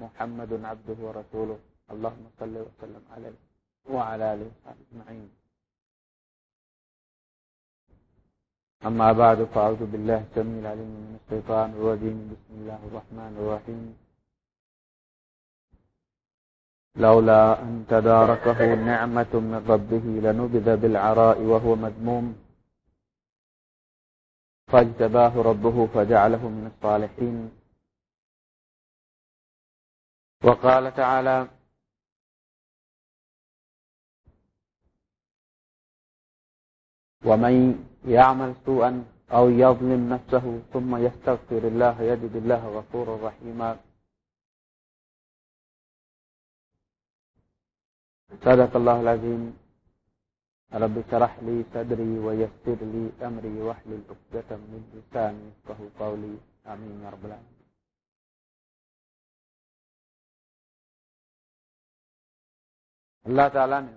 محمد عبده ورسوله. اللهم صل وسلم عليه وعلى آله وصحبه أجمعين. أما بعد، فأعوذ بالله السميع العليم من الشيطان الرجيم. بسم الله الرحمن الرحيم. لولا أن تداركه نعمة من ربه لنبذ بالعراء وهو مذموم. فاجتباه ربه فجعله من الصالحين. وقال تعالى ومن يعمل سوءا أو يظلم نفسه ثم يستغفر الله يجد الله غفور رحيما. صدق الله العظيم. رب شرح لي صدري ويسر لي أمري وحل الأفدة من لساني فهو قولي. آمين يا رب العالمين. اللہ تعالی نے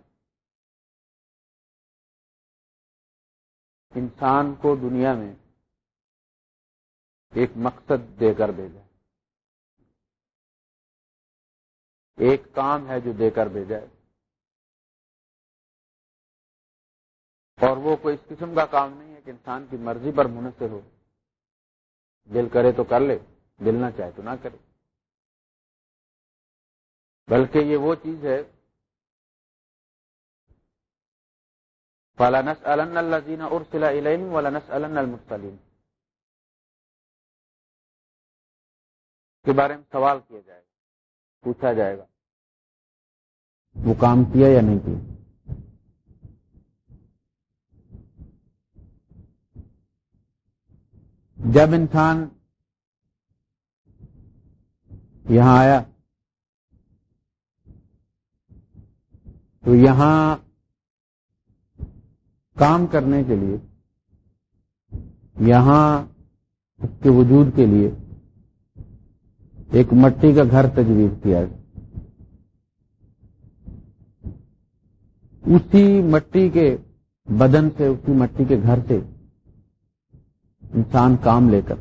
انسان کو دنیا میں ایک مقصد دے کر بھیجا ایک کام ہے جو دے کر بھیجا ہے۔ اور وہ کوئی اس قسم کا کام نہیں ہے کہ انسان کی مرضی پر منحصر ہو۔ دل کرے تو کر لے، دل نہ چاہے تو نہ کرے۔ بلکہ یہ وہ چیز ہے فلنس الن الزین ارسلا علم ولنس الن المسلم کے بارے میں سوال کیا جائے گا، پوچھا جائے گا۔ وہ کام کیا یا نہیں کیا؟ جب انسان یہاں آیا تو یہاں کام کرنے کے لیے، یہاں اس کے وجود کے لیے ایک مٹی کا گھر تجویز کیا ہے۔ اسی مٹی کے بدن سے، اسی مٹی کے گھر سے انسان کام لے کر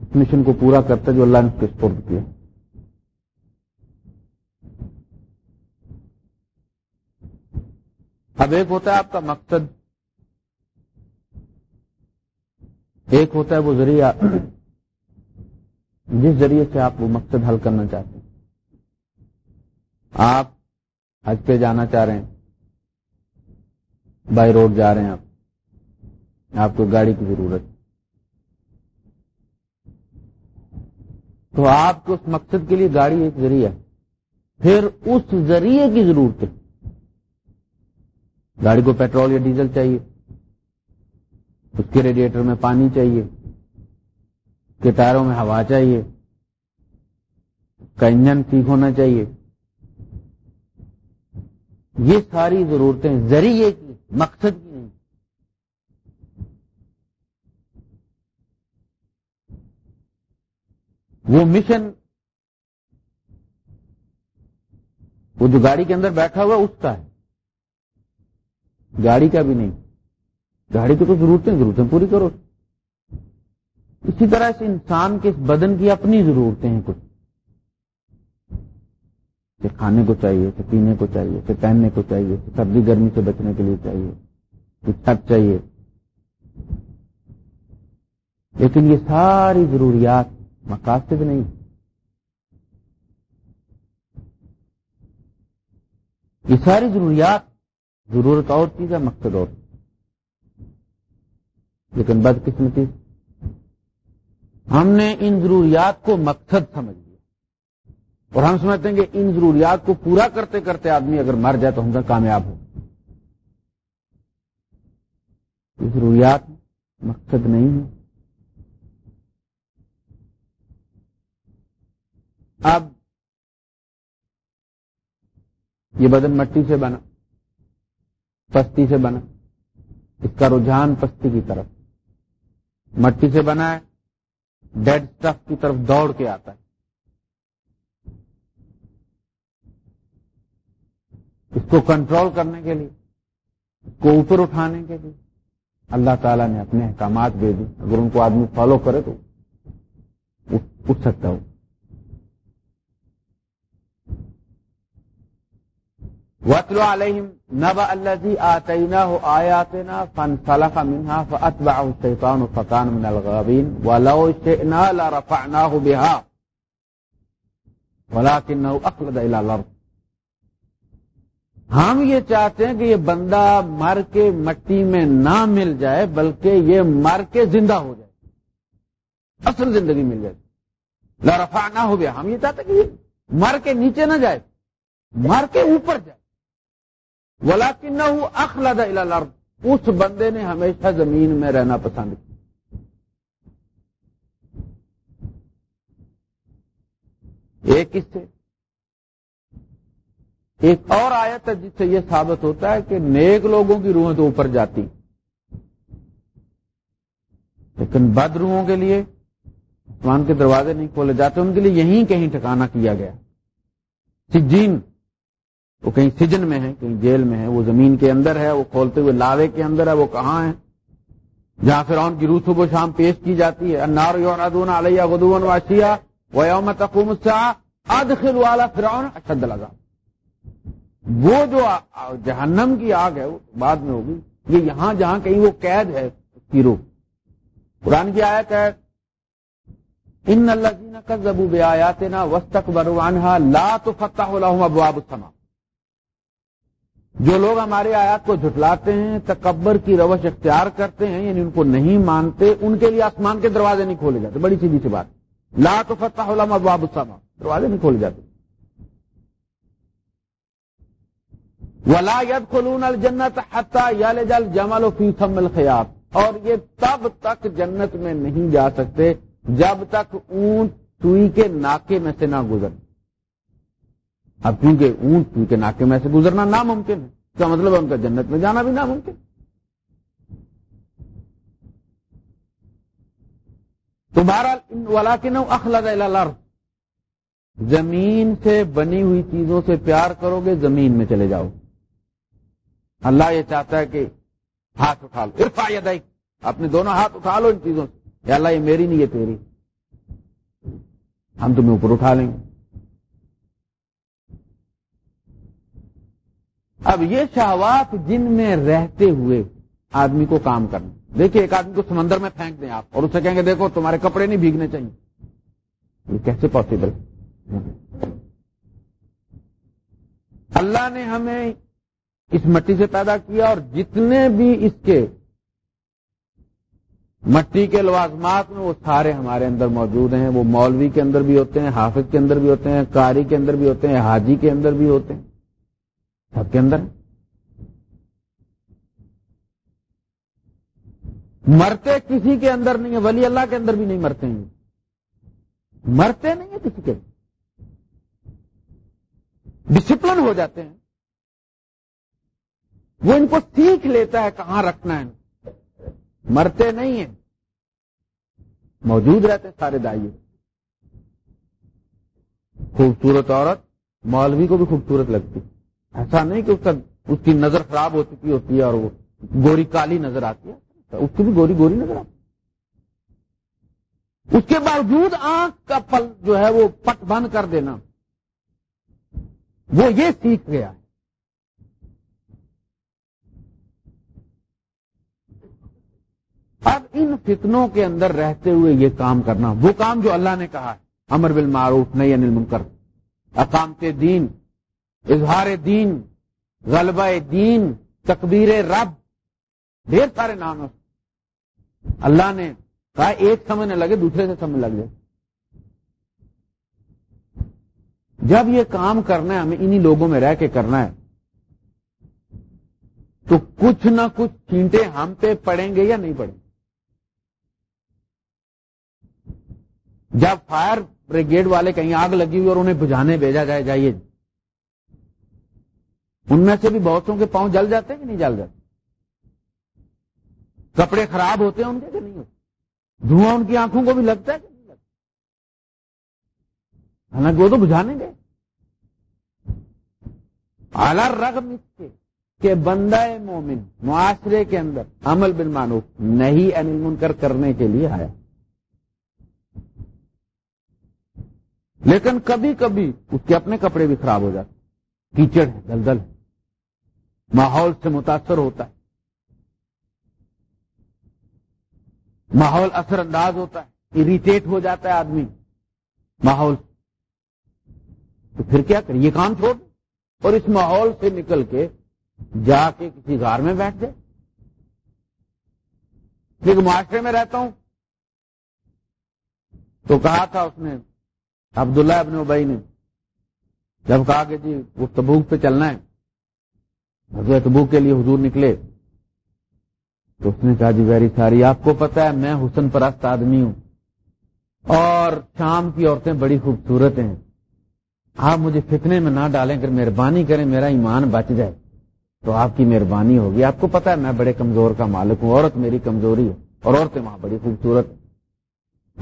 اس مشن کو پورا کرتا جو اللہ نے اس کے سپرد کیا۔ اب ایک ہوتا ہے آپ کا مقصد، ایک ہوتا ہے وہ ذریعہ، جس ذریعے سے آپ وہ مقصد حل کرنا چاہتے ہیں۔ آپ حج پہ جانا چاہ رہے ہیں، بائی روڈ جا رہے ہیں آپ آپ کو گاڑی کی ضرورت تو آپ کو اس مقصد کے لیے گاڑی ایک ذریعہ پھر اس ذریعے کی ضرورت ہے۔ گاڑی کو پیٹرول یا ڈیزل چاہیے، اس کے ریڈیٹر میں پانی چاہیے، اس کے ٹائروں میں ہوا چاہیے کا انجن ٹھیک ہونا چاہیے۔ یہ ساری ضرورتیں، ذریعے کی، مقصد کی نہیں۔ وہ مشن وہ جو گاڑی کے اندر بیٹھا ہوا اس کا ہے۔ گاڑی کا بھی نہیں۔ گاڑی کی تو ضرورتیں ضرورتیں پوری کرو۔ اسی طرح سے انسان کے اس بدن کی اپنی ضرورتیں ہیں کچھ۔ کہ کھانے کو چاہیے کہ پینے کو چاہیے کہ پہننے کو چاہیے کہ سردی، گرمی سے بچنے کے لیے چاہیے۔ کہ چھت چاہیے۔ لیکن یہ ساری ضروریات مقاصد نہیں۔ یہ ساری ضروریات ضرورت اور چیز ہے، مقصد اور لیکن بدقسمتی۔ ہم نے ان ضروریات کو مقصد سمجھ لیا۔ اور ہم سمجھتے ہیں کہ ان ضروریات کو پورا کرتے کرتے آدمی اگر مر جائے تو ہم کامیاب ہو ضروریات، مقصد نہیں ہے اب یہ بدن مٹی سے بنا۔ پستی سے بنا اس کا رجحان پستی کی طرف۔ مٹی سے بنا ہے۔ ڈیڈ اسٹف کی طرف دوڑ کے آتا ہے۔ اس کو کنٹرول کرنے کے لیے، اس کو اوپر اٹھانے کے لیے اللہ تعالیٰ نے اپنے احکامات دے دی اگر ان کو آدمی فالو کرے تو اٹھ سکتا ہو وطل علیہم نب الذي آتيناه آياتنا فانسلخ منها فأتبعه الشيطان فكان من الغابين ولو شئنا لرفعناه بها ولكنه أخلد إلى الأرض ہم یہ چاہتے ہیں کہ یہ بندہ مر کے مٹی میں نہ مل جائے بلکہ یہ مر کے زندہ ہو جائے اصل زندگی مل جائے لرفا نہ ہو گیا ہم یہ چاہتے ہیں کہ یہ مر کے نیچے نہ جائے مر کے اوپر جائے ولا کن اخلاد اس بندے نے ہمیشہ زمین میں رہنا پسند کیا۔ ایک اس سے۔ ایک اور آیت ہے جس سے یہ ثابت ہوتا ہے کہ نیک لوگوں کی روحیں تو اوپر جاتی۔ لیکن بد روحوں کے لیے آسمان کے دروازے نہیں کھولے جاتے، ان کے لیے یہیں کہیں ٹھکانا کیا گیا۔ سجین۔ وہ کہیں سجن میں ہے کہیں جیل میں ہے وہ زمین کے اندر ہے، وہ کھولتے ہوئے لاوے کے اندر ہے، وہ کہاں ہے جہاں پھر ان کی روح صبح شام پیش کی جاتی ہے انار یون علیہ غدون واشیا وہ یوم تقوم ادخل والا فرعون، اشد لگا وہ جو جہنم کی آگ ہے، وہ بعد میں ہوگی۔ یہ یہاں جہاں کہیں وہ قید ہے کی روح۔ قرآن کی آیت ہے، ان اللہ کا زبو بے آیات نا وسط بروانہ لا تو فتح ابواب السما جو لوگ ہمارے آیات کو جھٹلاتے ہیں، تکبر کی روش اختیار کرتے ہیں یعنی ان کو نہیں مانتے، ان کے لیے آسمان کے دروازے نہیں کھولے جاتے۔ بڑی سیدھی سی بات۔ لا تو فتح ابواب السما دروازے نہیں کھولے جاتے۔ ولا ید خلون الجنت حتہ جل جمل و فی سمل خیات اور یہ تب تک جنت میں نہیں جا سکتے جب تک اونٹ سوئی کے ناکے میں سے نہ گزر اب کیونکہ اونٹ سوئی کے ناکے میں سے گزرنا ناممکن ہے کیا مطلب ہے ان کا جنت میں جانا بھی ناممکن تمہارا ولا کے نو اخلاد زمین سے بنی ہوئی چیزوں سے پیار کرو گے، زمین میں چلے جاؤ۔ اللہ یہ چاہتا ہے کہ ہاتھ اٹھا لو۔ ارفا یا اپنے دونوں ہاتھ اٹھا لو ان چیزوں سے۔ یا اللہ، یہ میری نہیں یہ تیری۔ ہم تمہیں اوپر اٹھا لیں گے۔ اب یہ شہوات جن میں رہتے ہوئے آدمی کو کام کرنا دیکھیے ایک آدمی کو سمندر میں پھینک دیں آپ اور اسے کہیں گے دیکھو تمہارے کپڑے نہیں بھیگنے چاہیے یہ کیسے پاسبل اللہ نے ہمیں اس مٹی سے پیدا کیا اور جتنے بھی اس کے مٹی کے لوازمات میں وہ سارے ہمارے اندر موجود ہیں وہ مولوی کے اندر بھی ہوتے ہیں حافظ کے اندر بھی ہوتے ہیں کاری کے اندر بھی ہوتے ہیں حاجی کے اندر بھی ہوتے ہیں سب کے اندر۔ مرتے کسی کے اندر نہیں ہے ولی اللہ کے اندر بھی نہیں مرتے ہیں۔ مرتے نہیں ہیں کسی کے۔ ڈسپلن ہو جاتے ہیں۔ وہ ان کو سیکھ لیتا ہے کہاں رکھنا ہے۔ مرتے نہیں ہیں۔ موجود رہتے سارے دائیں خوبصورت عورت، مولوی کو بھی خوبصورت لگتی۔ ایسا نہیں کہ اس کا اس کی نظر خراب ہو چکی ہوتی ہے اور وہ گوری کالی نظر آتی ہے۔ اس کی بھی گوری گوری نظر آتی اس کے باوجود آنکھ کا پل جو ہے وہ پٹ بند کر دینا، وہ یہ سیکھ گیا۔ ہے اب ان فتنوں کے اندر رہتے ہوئے یہ کام کرنا، وہ کام جو اللہ نے کہا ہے، امر بل معروف نہیں انل منکر اقامت دین۔ اظہار دین، غلبہ دین تقبیر رب، ڈھیر سارے نام ہیں۔ اللہ نے کہا ایک سمجھ نہ لگے، دوسرے سے سمجھ لگ جائے۔ جب یہ کام کرنا ہے، ہمیں انہی لوگوں میں رہ کے کرنا ہے، تو کچھ نہ کچھ چینٹے ہم پہ پڑیں گے یا نہیں پڑیں گے؟ جب فائر بریگیڈ والے کہیں آگ لگی ہوئی اور انہیں بجھانے بھیجا جائے، جائیے۔ ان میں سے بھی بہتوں کے پاؤں جل جاتے ہیں کہ نہیں جل جاتے کپڑے خراب ہوتے ہیں ان کے کہ نہیں ہوتے دھواں ان کی آنکھوں کو بھی لگتا ہے کہ نہیں لگتا حالانکہ وہ تو بجھانے گئے اعلی رغم اس کے کہ بندہ مومن معاشرے کے اندر عمل بن مانو نہیں انل منکر کرنے کے لیے آیا لیکن کبھی کبھی اس کے اپنے کپڑے بھی خراب ہو جاتے کیچڑ ہے دلدل ہے ماحول سے متاثر ہوتا ہے۔ ماحول اثر انداز ہوتا ہے۔ اریٹیٹ ہو جاتا ہے آدمی۔ ماحول۔ تو پھر کیا کریں؟ یہ کام چھوڑ اور اس ماحول سے نکل کے جا کے کسی گار میں بیٹھ جائے پھر معاشرے میں رہتا ہوں۔ تو کہا تھا اس نے، عبداللہ ابن ابئی نے، جب کہا کہ جی وہ تبوک پہ چلنا ہے۔ حضرت تبوک کے لیے حضور نکلے۔ تو اس نے کہا جی ویری ساری آپ کو پتا ہے، میں حسن پرست آدمی ہوں۔ اور شام کی عورتیں بڑی خوبصورت ہیں۔ آپ مجھے فتنے میں نہ ڈالیں، اگر مہربانی کریں، میرا ایمان بچ جائے۔ تو آپ کی مہربانی ہوگی۔ آپ کو پتا ہے، میں بڑے کمزور کا مالک ہوں، عورت میری کمزوری ہے، اور عورتیں وہاں بڑی خوبصورت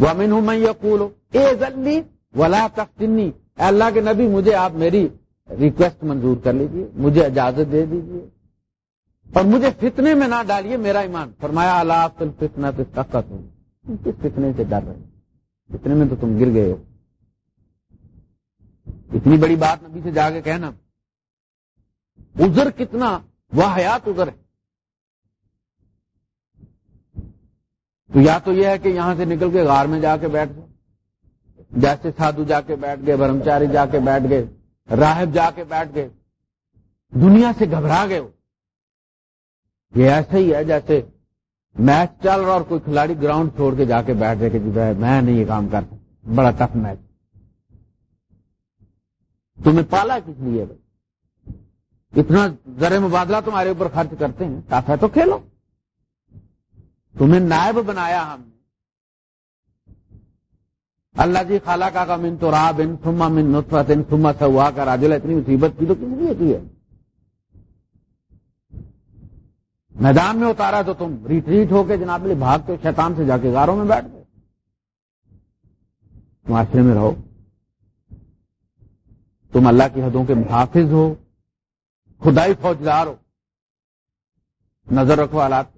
وہ ہوں میں یقول اے ولا تختنی اللہ کے نبی، مجھے آپ میری ریکویسٹ منظور کر لیجیے مجھے اجازت دے دیجیے اور مجھے فتنے میں نہ ڈالیے میرا ایمان۔ فرمایا اللہ فتنا تو طاقت ہوں کس فتنے سے ڈر رہے فتنے میں تو تم گر گئے ہو۔ اتنی بڑی بات نبی سے جا کے کہنا۔ ازر کتنا وہ حیات ازر ہے۔ تو یا تو یہ ہے کہ یہاں سے نکل کے غار میں جا کے بیٹھ گئے، جیسے سادھو جا کے بیٹھ گئے، برہمچاری جا کے بیٹھ گئے۔ راہب جا کے بیٹھ گئے۔ دنیا سے گھبرا گئے ہو یہ ایسا ہی ہے جیسے میچ چل رہا اور کوئی کھلاڑی گراؤنڈ چھوڑ کے جا کے بیٹھ کہ جی میں نہیں یہ کام کرتا۔ بڑا ٹف میچ۔ تمہیں پالا کس لیے؟ بھائی اتنا زر مبادلہ تمہارے اوپر خرچ کرتے ہیں۔ ٹف ہے تو کھیلو۔ تمہیں نائب بنایا ہم۔ نے اللہ جی خالہ کا من تو راب ان سما من نطفت ان سما سوا کا راجل اتنی مصیبت کی تو کس لیے کی ہے. میدان میں اتارا تو تم ریٹریٹ ہو کے جناب لیے بھاگ کے شیطان سے جا کے گاروں میں بیٹھ گئے. معاشرے میں رہو. تم اللہ کی حدوں کے محافظ ہو. خدائی فوجدار ہو. نظر رکھو حالات.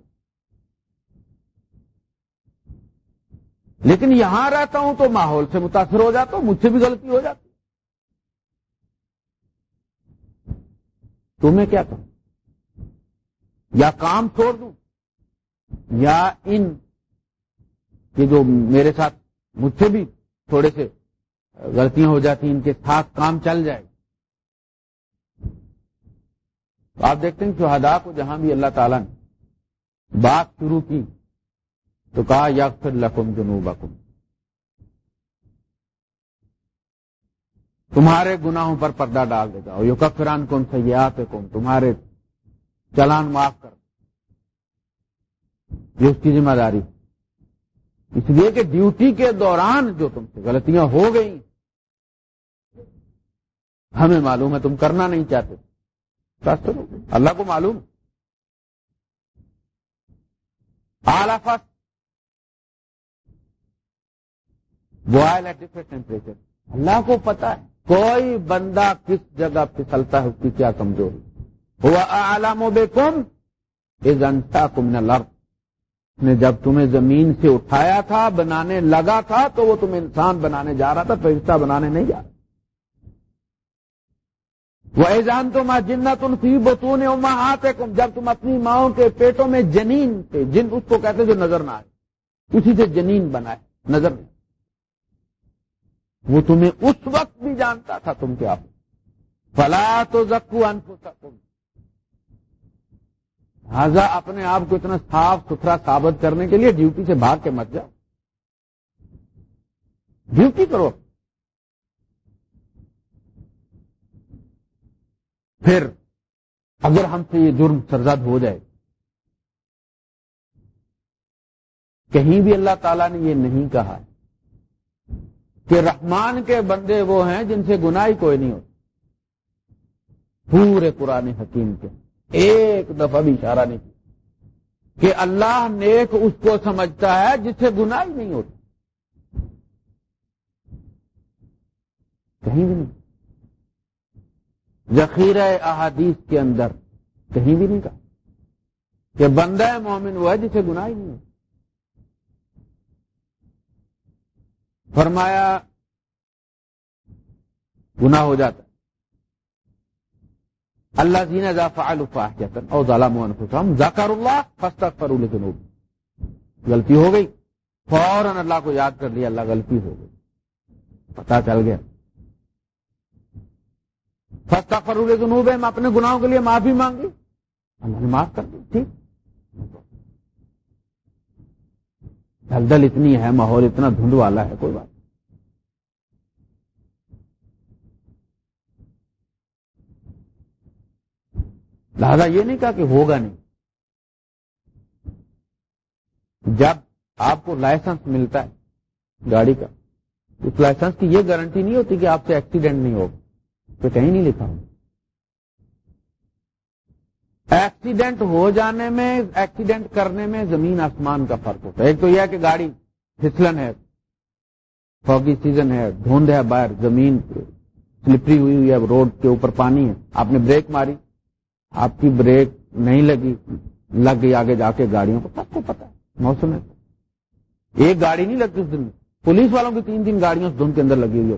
لیکن یہاں رہتا ہوں تو ماحول سے متاثر ہو جاتا ہوں، مجھ سے بھی غلطی ہو جاتی تمہیں کیا کروں یا کام چھوڑ دوں، یا ان کہ جو میرے ساتھ مجھ سے بھی تھوڑے سے غلطیاں ہو جاتی ان کے ساتھ کام چل جائے۔ تو آپ دیکھتے ہیں شہدا کو جہاں بھی اللہ تعالیٰ نے بات شروع کی تو کہا یا پھر لکم جنوب تمہارے گناہوں پر پردہ ڈال دے گا یو کفران کون سیاحت کون تمہارے چلان معاف کر۔ یہ اس کی ذمہ داری۔ اس لیے کہ ڈیوٹی کے دوران جو تم سے غلطیاں ہو گئی ہمیں معلوم ہے تم کرنا نہیں چاہتے۔ اللہ کو معلوم۔ آلافت بوائل ایٹ ڈفرنٹ ٹیمپریچر اللہ کو پتا ہے کوئی بندہ کس جگہ پھسلتا ہے اس کی کیا کمزوری. ہوا عالم و بے کم انتا کم نہ نے جب تمہیں زمین سے اٹھایا تھا، بنانے لگا تھا، تو وہ تم انسان بنانے جا رہا تھا، فرشتہ بنانے نہیں جا رہا۔ وہ ایزان تو ماں جنت ان سی بتون آتے کم جب تم اپنی ماؤں کے پیٹوں میں جنین تھے، جن اس کو کہتے جو نظر نہ آئے، اسی سے جنین بنائے، نظر نہیں۔ وہ تمہیں اس وقت بھی جانتا تھا تم کیا فلا تو زکو انفو لہذا اپنے آپ کو اتنا صاف ستھرا ثابت کرنے کے لیے ڈیوٹی سے بھاگ کے مت جاؤ۔ ڈیوٹی کرو۔ پھر اگر ہم سے یہ جرم سرزد ہو جائے، کہیں بھی اللہ تعالیٰ نے یہ نہیں کہا کہ رحمان کے بندے وہ ہیں جن سے گناہ کوئی نہیں ہوتا پورے پرانے حکیم کے ایک دفعہ بھی اشارہ نہیں کیا۔ کہ اللہ نیک اس کو سمجھتا ہے جس سے گناہ ہی نہیں ہوتی۔ کہیں بھی نہیں۔ ذخیرہ احادیث کے اندر کہیں بھی نہیں کہا کہ بندہ مومن وہ ہے جسے گناہ ہی نہیں ہوتی۔ فرمایا، گناہ ہو جاتا اللہ زین اور ظالم ذکر اللہ فسط فرول غلطی ہو گئی۔ فوراً اللہ کو یاد کر لیا، اللہ غلطی ہو گئی۔ پتا چل گیا۔ فستا فرول جنوب ہے اپنے گناہوں کے لیے معافی مانگی اللہ نے معاف کر دی، ٹھیک۔ دلدل اتنی ہے، ماحول اتنا دھند والا ہے، کوئی بات لہذا یہ نہیں کہا کہ ہوگا نہیں۔ جب آپ کو لائسنس ملتا ہے گاڑی کا، اس لائسنس کی یہ گارنٹی نہیں ہوتی کہ آپ سے ایکسیڈنٹ نہیں ہوگا۔ تو کہیں نہیں لکھا ہوں ایکسیڈنٹ ہو جانے میں، ایکسیڈنٹ کرنے میں زمین آسمان کا فرق ہوتا ہے۔ ایک تو یہ ہے کہ گاڑی پھسلن ہے، فوگی سیزن ہے دھوند ہے باہر، زمین سلپری ہوئی ہوئی ہے روڈ کے اوپر پانی ہے۔ آپ نے بریک ماری، آپ کی بریک نہیں لگی، لگ گئی، آگے جا کے گاڑیوں کو سب کو پتا موسم ہے۔ ایک گاڑی نہیں لگتی اس دن۔ پولیس والوں کی تین تین گاڑیوں دھند کے اندر لگی ہوئی ہو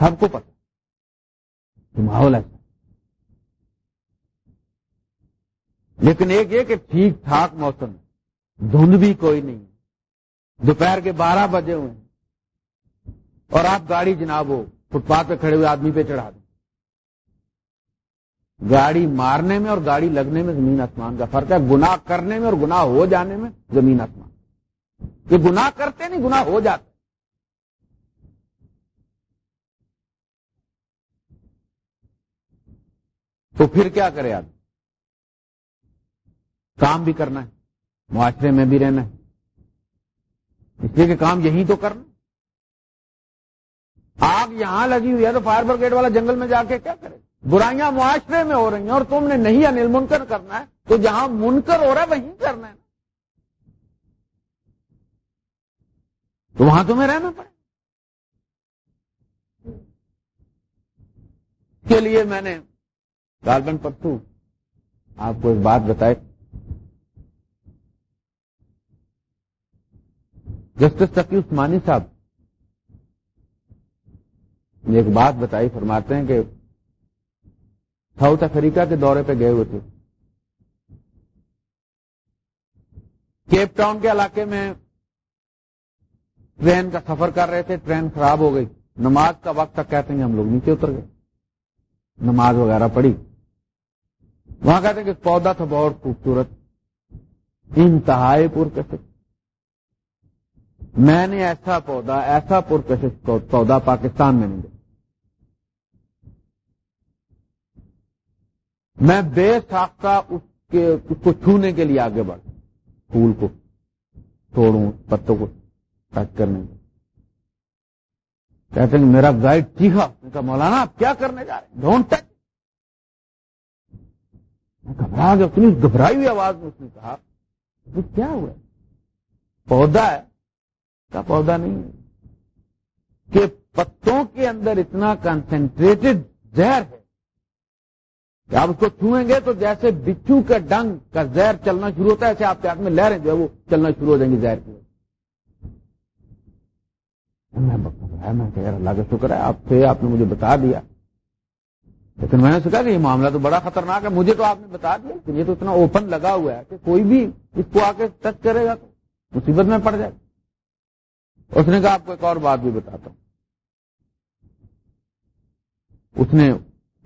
سب کو پتا ماحول ایسا لیکن ایک یہ کہ ٹھیک ٹھاک موسم دھند بھی کوئی نہیں۔ دوپہر کے بارہ بجے ہوئے۔ اور آپ گاڑی جناب ہو فٹ پاتھ پہ کھڑے ہوئے آدمی پہ چڑھا دیں۔ گاڑی مارنے میں اور گاڑی لگنے میں زمین آسمان کا فرق ہے۔ گنا کرنے میں اور گنا ہو جانے میں زمین آسمان۔ یہ گنا کرتے نہیں گنا ہو جاتے۔ تو پھر کیا کرے آدمی؟ کام بھی کرنا ہے، معاشرے میں بھی رہنا ہے۔ اس لیے کہ کام یہی تو کرنا۔ آگ یہاں لگی ہوئی ہے تو فائر برگیڈ والا جنگل میں جا کے کیا کرے؟ برائیاں معاشرے میں ہو رہی ہیں اور تم نے نہیں انل منکر کرنا ہے، تو جہاں منکر ہو رہا ہے وہیں کرنا ہے۔ تو وہاں تمہیں رہنا پڑے۔ کے لیے میں نے گاربن پرسو آپ کو ایک بات بتائی۔ جسٹس تقی عثمانی صاحب نے ایک بات بتائی، فرماتے ہیں کہ ساؤتھ افریقہ کے دورے پہ گئے ہوئے تھے۔ کیپ ٹاؤن کے علاقے میں ٹرین کا سفر کر رہے تھے، ٹرین خراب ہو گئی۔ نماز کا وقت تک کہتے ہیں ہم لوگ نیچے اتر گئے۔ نماز وغیرہ پڑی وہاں کہتے ہیں کہ پودا تھا بہت خوبصورت، انتہائی پور پرکشش۔ میں نے ایسا پودا، ایسا پرکشش پودا پاکستان میں نہیں دیکھا میں بے ساختہ اس کے اس کو چھونے کے لیے آگے بڑھ پھول کو، توڑوں، پتوں کو ٹچ کرنے کے کہتے ہیں میرا گائیڈ چیخا۔ کہا، مولانا، آپ کیا کرنے جا رہے ہیں؟ ڈونٹ ٹچ گھبرا گیا اتنی گھبرائی ہوئی آواز میں اس نے کہا کیا ہوا پودا ہے۔ کا پودا نہیں ہے۔ کہ پتوں کے اندر اتنا کنسنٹریٹڈ زہر ہے کہ آپ اس کو چھوئیں گے تو جیسے بچو کے ڈنگ کا زہر چلنا شروع ہوتا ہے، ایسے آپ کے ہاتھ میں لہریں جو ہے وہ چلنا شروع ہو جائیں گے زہر کی میں کہ اللہ کا شکر ہے، آپ سے آپ نے مجھے بتا دیا۔ لیکن میں نے سکھا کہ یہ معاملہ تو بڑا خطرناک ہے، مجھے تو آپ نے بتا دیا کہ یہ تو اتنا اوپن لگا ہوا ہے کہ کوئی بھی اس کو آ کے ٹچ کرے گا تو مصیبت میں پڑ جائے۔ گا اس نے کہا آپ کو ایک اور بات بھی بتاتا ہوں۔ اس نے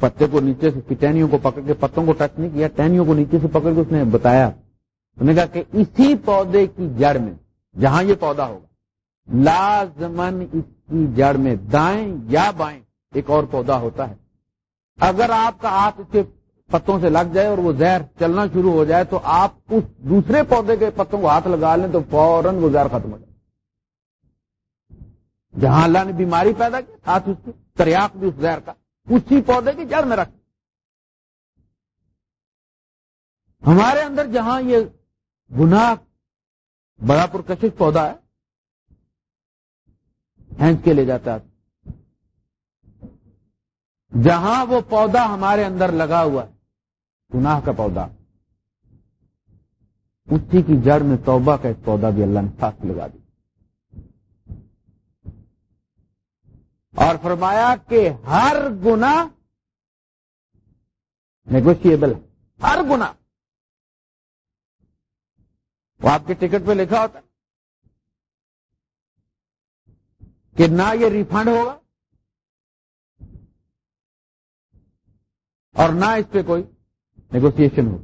پتے کو نیچے سے ٹہنیوں کو پکڑ کے پتوں کو ٹچ نہیں کیا، ٹہنیوں کو نیچے سے پکڑ کے اس نے بتایا۔ اس نے کہا کہ اسی پودے کی جڑ میں، جہاں یہ پودا ہوگا لازمن اس کی جڑ میں دائیں یا بائیں ایک اور پودا ہوتا ہے۔ اگر آپ کا ہاتھ اس کے پتوں سے لگ جائے اور وہ زہر چلنا شروع ہو جائے تو آپ اس دوسرے پودے کے پتوں کو ہاتھ لگا لیں تو فوراً وہ زہر ختم ہو جائے۔ جہاں اللہ نے بیماری پیدا کی ساتھ اس کی، تریاق بھی اس زہر کا۔ اسی پودے کی جڑ میں رکھ۔ ہمارے اندر جہاں یہ گناہ بڑا پرکشش پودا ہے ہینچ کے لے جاتا ہے۔ جہاں وہ پودا ہمارے اندر لگا ہوا ہے، گناہ کا پودا۔ اسی کی جڑ میں توبہ کا ایک پودا بھی اللہ نے ساتھ لگا دی اور فرمایا کہ ہر گنا نیگوشیبل ہر گنا وہ آپ کے ٹکٹ پہ لکھا ہوتا ہے کہ نہ یہ ریفنڈ ہوگا اور نہ اس پہ کوئی نیگوسن ہو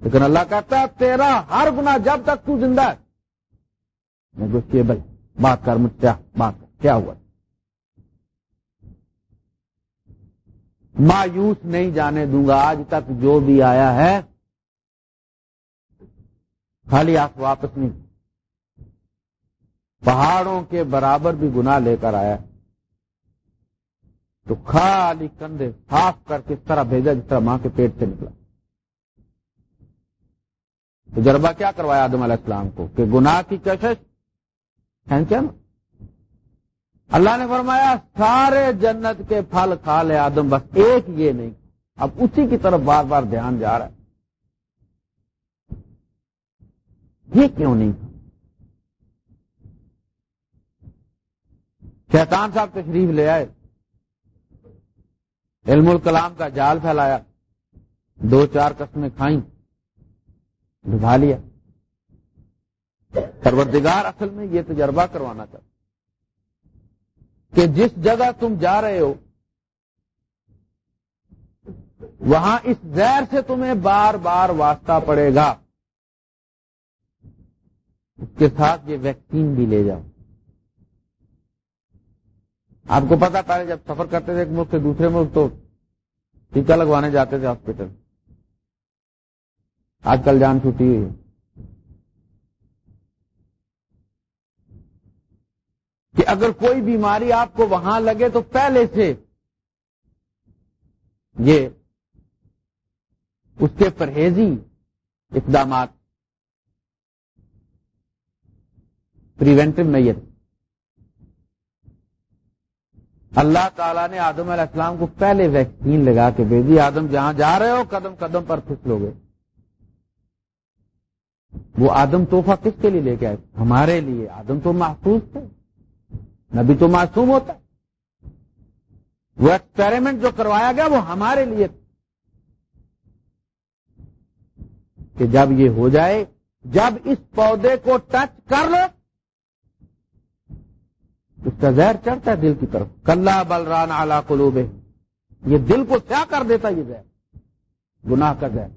لیکن اللہ کہتا ہے تیرا ہر گنا جب تک تو زندہ ہے۔ نیگوسیبل بات کر مجھ سے بات کر۔ کیا ہوا؟ مایوس نہیں جانے دوں گا۔ آج تک جو بھی آیا ہے، خالی آپ واپس نہیں۔ پہاڑوں کے برابر بھی گنا لے کر آیا۔ تو خالی کندھے صاف کر کے اس طرح بھیجا جس طرح ماں کے پیٹ سے نکلا۔ تجربہ کیا کروایا آدم علیہ السلام کو؟ کہ گناہ کی کشش نا؟ اللہ نے فرمایا، سارے جنت کے پھل کھا لے آدم، بس ایک یہ نہیں۔ اب اسی کی طرف بار بار دھیان جا رہا ہے۔ یہ کیوں نہیں؟ شیطان صاحب تشریف لے آئے۔ علم الکلام کا جال پھیلایا۔ دو چار قسمیں کھائیں۔ ڈبا لیا۔ پروردگار اصل میں یہ تجربہ کروانا چاہتا کہ جس جگہ تم جا رہے ہو، وہاں اس زہر سے تمہیں بار بار واسطہ پڑے گا۔ اس کے ساتھ یہ ویکسین بھی لے جاؤ۔ آپ کو پتا پہلے جب سفر کرتے تھے ایک ملک سے دوسرے ملک، تو ٹیکا لگوانے جاتے تھے ہاسپٹل۔ آج کل جان چھٹی ہوئی کہ اگر کوئی بیماری آپ کو وہاں لگے تو پہلے سے یہ اس کے پرہیزی اقدامات پریونٹو میئر اللہ تعالیٰ نے آدم علیہ السلام کو پہلے ویکسین لگا کے بھیجی۔ آدم جہاں جا رہے ہو، قدم قدم پر پھسلو گے وہ آدم توحفہ کس کے لیے لے کے آئے؟ ہمارے لیے۔ آدم تو محفوظ تھے۔ نبی تو معصوم ہوتا ہے۔ وہ ایکسپیریمنٹ جو کروایا گیا وہ ہمارے لیے کہ جب یہ ہو جائے، جب اس پودے کو ٹچ کر لو اس کا زہر چڑھتا ہے دل کی طرف۔ کلّا بلران آلہ قلوبے یہ دل کو کیا کر دیتا یہ زہر۔ گناہ کا زہر۔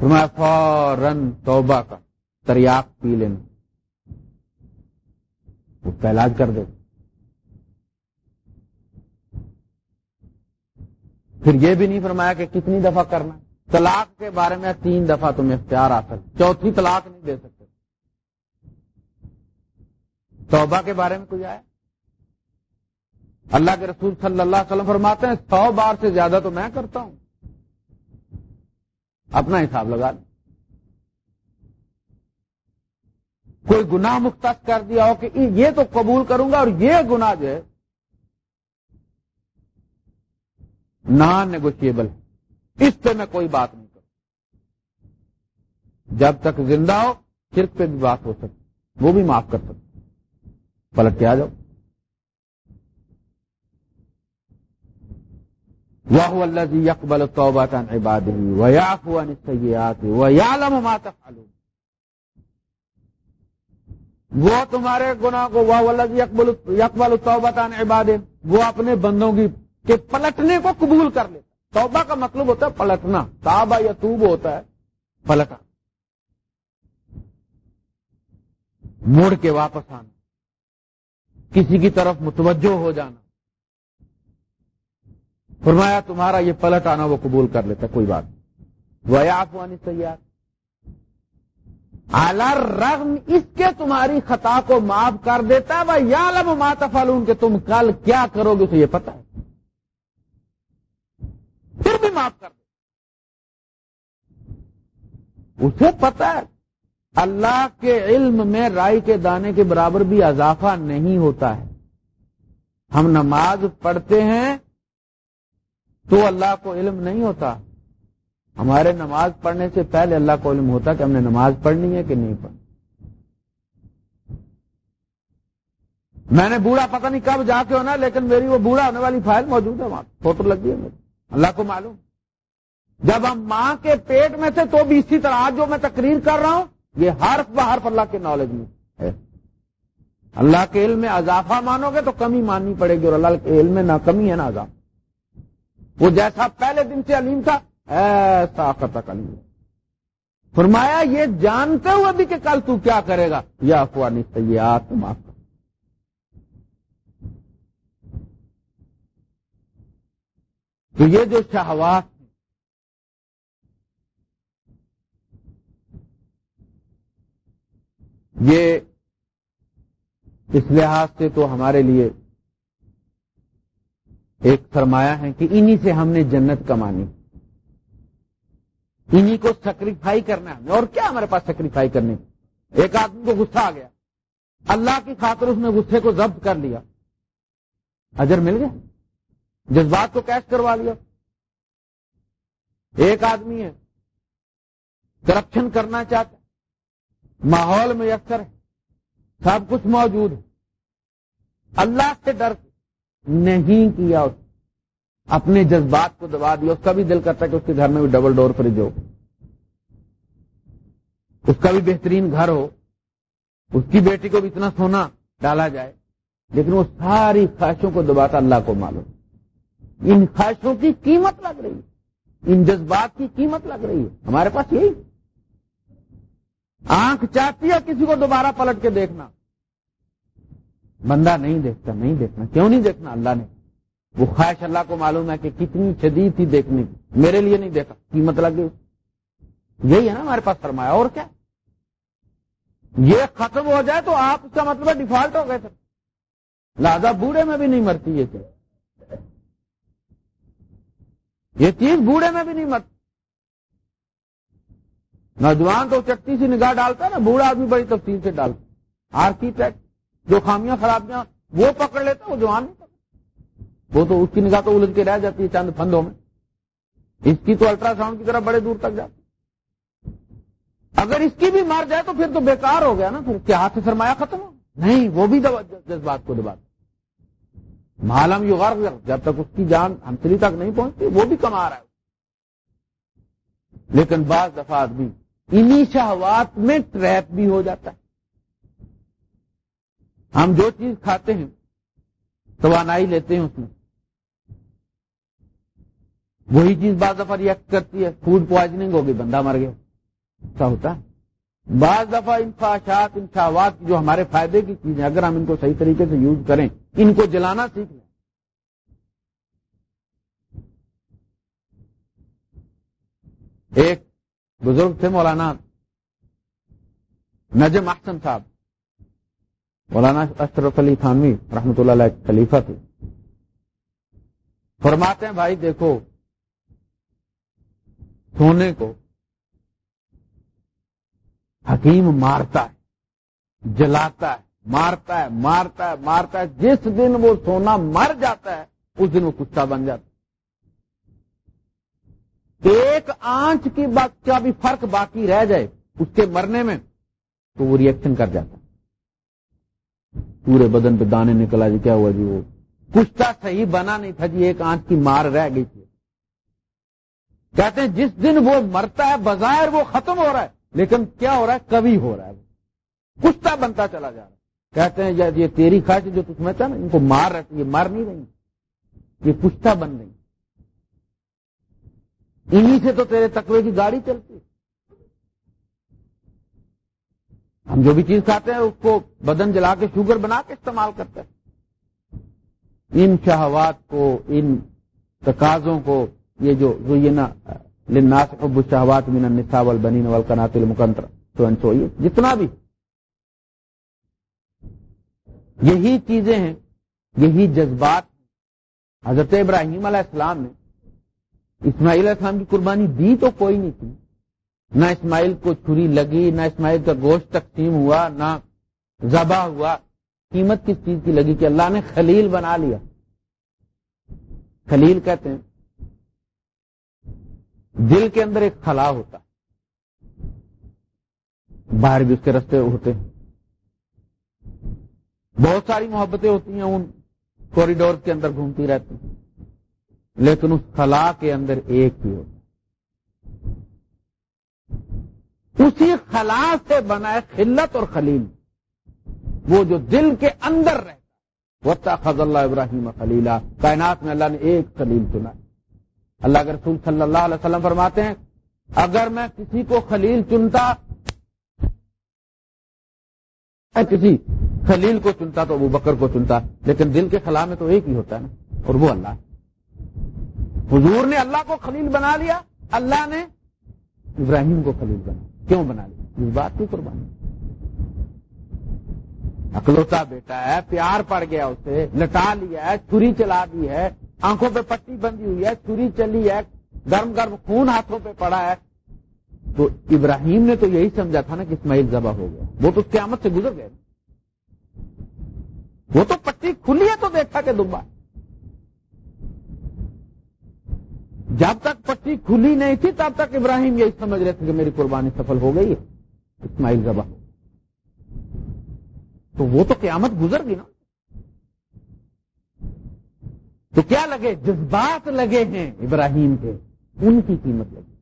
تمہیں فورن توبہ کا تریاق پی لینا۔ کا علاج کر دے پھر یہ بھی نہیں فرمایا کہ کتنی دفعہ کرنا۔ طلاق کے بارے میں تین دفعہ تمہیں اختیار آ سکتے چوتھی طلاق نہیں دے سکتے۔ توبہ کے بارے میں کچھ آیا؟ اللہ کے رسول صلی اللہ علیہ وسلم فرماتے ہیں، سو بار سے زیادہ تو میں کرتا ہوں۔ اپنا حساب لگا لیں۔ کوئی گناہ مختص کر دیا ہو کہ یہ تو قبول کروں گا اور یہ گناہ جو ہے نان نیگوشیبل اس پہ میں کوئی بات نہیں کروں۔ جب تک زندہ ہو، شرک پہ بھی بات ہو سکتی وہ بھی معاف کر سکتے پلٹ کے آ جاؤ۔ واہ اللہ جی یکبل توبات عباد وہ یاف ہوا نسیات وہ تفعلون۔ وہ تمہارے گنا کو وہ یکبل توبتان عباد وہ اپنے بندوں کی کے پلٹنے کو قبول کر لے توبہ کا مطلب ہوتا ہے پلٹنا۔ تابا یا توب ہوتا ہے پلٹا موڑ کے واپس آنا۔ کسی کی طرف متوجہ ہو جانا۔ فرمایا تمہارا یہ پلٹ آنا وہ قبول کر لیتا کوئی بات نہیں۔ وہ آپ وانی سیاح رغم اس کے تمہاری خطا کو معاف کر دیتا ہے بھائی یا لم ماتفالون کہ تم کل کیا کرو گے اسے یہ پتا ہے۔ پھر بھی معاف کر دے اسے پتا ہے، اللہ کے علم میں رائی کے دانے کے برابر بھی اضافہ نہیں ہوتا ہے۔ ہم نماز پڑھتے ہیں تو اللہ کو علم نہیں ہوتا۔ ہمارے نماز پڑھنے سے پہلے اللہ کو علم ہوتا کہ ہم نے نماز پڑھنی ہے کہ نہیں پڑھنی۔ میں نے بوڑھا پتہ نہیں کب جا کے ہونا، لیکن میری وہ بوڑھا ہونے والی فائل موجود ہے وہاں، فوٹو لگی ہے میری۔ اللہ کو معلوم۔ جب ہم ماں کے پیٹ میں تھے تو بھی اسی طرح آج جو میں تقریر کر رہا ہوں، یہ حرف بحرف اللہ کے نالج میں ہے۔ اللہ کے علم میں اضافہ مانو گے تو کمی ماننی پڑے گی اور اللہ کے علم میں نہ کمی ہے نہ اضافہ۔ وہ جیسا پہلے دن سے علیم تھا ایسا خطا علیم فرمایا، یہ جانتے ہوئے بھی کہ کل تو کیا کرے گا؟ یا افوانی سیاحت، معاف تو یہ جو شہوات یہ اس لحاظ سے تو ہمارے لیے ایک سرمایہ ہے کہ انہی سے ہم نے جنت کمانی۔ انہی کو سیکریفائی کرنا ہے۔ اور کیا ہمارے پاس سیکریفائی کرنے ایک آدمی کو غصہ آ گیا۔ اللہ کی خاطر اس نے غصے کو ضبط کر لیا۔ اجر مل گیا؟ جذبات کو کیش کروا لیا۔ ایک آدمی ہے۔ کرپشن کرنا چاہتا ماحول میں اکثر ہے۔ سب کچھ موجود ہے۔ اللہ سے ڈر نہیں کیا اس اپنے جذبات کو دبا دیا، اس کا بھی دل کرتا ہے کہ اس کے گھر میں بھی ڈبل ڈور فریج ہو۔ اس کا بھی بہترین گھر ہو۔ اس کی بیٹی کو بھی اتنا سونا ڈالا جائے، لیکن وہ ساری خواہشوں کو دباتا اللہ کو معلوم۔ ان خواہشوں کی قیمت لگ رہی ہے۔ ان جذبات کی قیمت لگ رہی ہے۔ ہمارے پاس یہی۔ آنکھ چاہتی ہے کسی کو دوبارہ پلٹ کے دیکھنا۔ بندہ نہیں دیکھتا، نہیں دیکھنا۔ کیوں نہیں دیکھنا؟ اللہ نے۔ وہ خواہش اللہ کو معلوم ہے کہ کتنی شدید تھی دیکھنے کی۔ میرے لیے نہیں دیکھا، قیمت لگ گئی۔ یہی ہے نا ہمارے پاس فرمایا اور کیا؟ یہ ختم ہو جائے تو آپ اس کا مطلب ڈیفالٹ ہو گئے تھے۔ لہذا بوڑھے میں بھی نہیں مرتی یہ چیز۔ یہ چیز بوڑھے میں بھی نہیں مرتی۔ نوجوان تو چٹی سی نگاہ ڈالتا ہے نا، بوڑھا آدمی بڑی تفصیل سے ڈالتا آرکیٹیکٹ جو خامیاں، خرابیاں، وہ پکڑ لیتا وہ جوان نہیں وہ تو اس کی نگاہ تو الجھ کے رہ جاتی ہے چند پھندوں میں۔ اس کی تو الٹرا ساؤنڈ کی طرح بڑے دور تک جاتی اگر اس کی بھی مار جائے تو پھر تو بیکار ہو گیا نا۔ پھر کیا ہاتھ سے سرمایہ ختم ہو؟ نہیں، وہ بھی جذبات کو دبا مالم یو غرض جب تک اس کی جان ہمسلی تک نہیں پہنچتی، وہ بھی کما رہا ہے۔ لیکن بعض دفعہ آدمی انہی شہوات میں ٹریپ بھی ہو جاتا ہے۔ ہم جو چیز کھاتے ہیں، توانائی لیتے ہیں اس میں۔ وہی چیز بعض دفعہ ریئیکٹ کرتی ہے فوڈ پوائزنگ ہوگی، بندہ مر گیا۔ ایسا ہوتا ہے۔ بعض دفعہ ان خواہشات، ان شہوات جو ہمارے فائدے کی چیزیں، اگر ہم ان کو صحیح طریقے سے یوز کریں، ان کو جلانا سیکھ لیں۔ ایک بزرگ تھے مولانا نجم احسن صاحب۔ مولانا اشرف علی خانوی رحمۃ اللہ علیہ خلیفہ تھے۔ فرماتے ہیں، بھائی دیکھو سونے کو حکیم مارتا ہے، جلاتا ہے، مارتا ہے مارتا ہے مارتا ہے۔ جس دن وہ سونا مر جاتا ہے، اس دن وہ کتا بن جاتا ہے۔ ایک آنچ کی بات کا بھی فرق باقی رہ جائے اس کے مرنے میں تو وہ ریئیکشن کر جاتا پورے بدن پہ دانے نکلا جی کیا ہوا جی وہ؟ کچھ صحیح بنا نہیں تھا جی ایک آنچ کی مار رہ گئی تھی۔ کہتے ہیں جس دن وہ مرتا ہے بظاہر وہ ختم ہو رہا ہے، لیکن کیا ہو رہا ہے؟ کبھی ہو رہا ہے کچھ بنتا چلا جا رہا ہے۔ کہتے ہیں یہ تیری خواہش جو تم نا، ان کو مار رہتی یہ مر نہیں رہی۔ یہ پشتا بن رہی۔ انہی سے تو تیرے تقوی کی گاڑی چلتی۔ ہم جو بھی چیز کھاتے ہیں، اس کو بدن جلا کے شوگر بنا کے استعمال کرتے ہیں۔ ان شہوات کو، ان تقاضوں کو یہ جو یہ نا لناس حب الشہوات من النساء والبنین والقنات المقنطر سو اینڈ سو جتنا بھی۔ یہی چیزیں ہیں، یہی جذبات حضرت ابراہیم علیہ السلام نے۔ اسماعیل علیہ السلام کی قربانی دی تو کوئی نہیں تھی۔ نہ اسماعیل کو چھری لگی، نہ اسماعیل کا گوشت تقسیم ہوا، نہ ذبح ہوا۔ قیمت کس چیز کی لگی کہ اللہ نے خلیل بنا لیا۔ خلیل کہتے ہیں دل کے اندر ایک خلا ہوتا باہر بھی اس کے رستے ہوتے ہیں۔ بہت ساری محبتیں ہوتی ہیں، ان کوریڈور کے اندر گھومتی رہتی ہیں۔ لیکن اس خلا کے اندر ایک ہی ہوتا اسی خلا سے بنا ہے خلت اور خلیل۔ وہ جو دل کے اندر رہتا وطا خز اللہ ابراہیم خلیلہ کائنات میں اللہ نے ایک خلیل چنا ہے۔ اللہ کے رسول صلی اللہ علیہ وسلم فرماتے ہیں، اگر میں کسی کو خلیل چنتا کسی خلیل کو چنتا تو وہ بکر کو چنتا، لیکن دل کے خلا میں تو ایک ہی ہوتا ہے نا، اور وہ اللہ۔ حضور نے اللہ کو خلیل بنا لیا، اللہ نے ابراہیم کو خلیل بنا۔ کیوں بنا لیا؟ اس بات کی قربانی۔ اکلوتا بیٹا ہے، پیار پڑ گیا اسے، لٹا لیا ہے، چھری چلا دی ہے آنکھوں پہ پٹی بندی ہوئی ہے چھری چلی ہے، گرم گرم خون ہاتھوں پہ پڑا ہے۔ تو ابراہیم نے تو یہی سمجھا تھا نا کہ اسماعیل ذبح ہو گیا۔ وہ تو قیامت سے گزر گئے۔ وہ تو پٹی کھلی ہے تو دیکھا کہ دبا۔ جب تک پٹی کھلی نہیں تھی، تب تک ابراہیم یہی سمجھ رہے تھے کہ میری قربانی سفل ہو گئی ہے، اسماعیل ذبح تو وہ تو قیامت گزر گئی نا۔ تو کیا لگے؟ جذبات لگے ہیں ابراہیم کے۔ ان کی قیمت لگی۔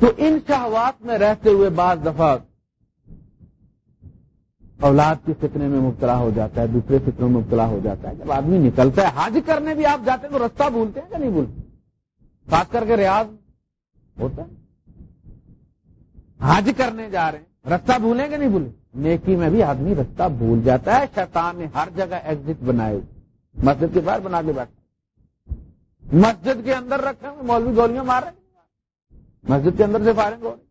تو ان شہوات میں رہتے ہوئے بعض دفعہ اولاد کے فتنے میں مبتلا ہو جاتا ہے، دوسرے فطروں میں مبتلا ہو جاتا ہے۔ جب آدمی نکلتا ہے حج کرنے بھی آپ جاتے ہیں تو رستہ بھولتے ہیں کہ نہیں بھولتے؟ خاص کر کے ریاض ہوتا ہے۔ حج کرنے جا رہے ہیں، رستہ بھولیں گے نہیں بھولیں؟ نیکی میں بھی آدمی رستہ بھول جاتا ہے، شیطان نے ہر جگہ ایگزٹ بنائے۔ مسجد کے باہر بنا کے بیٹھا۔ مسجد کے اندر رکھے ہوئے، مولوی گولیاں مار رہے مسجد کے اندر سے فائرنگ ہو رہی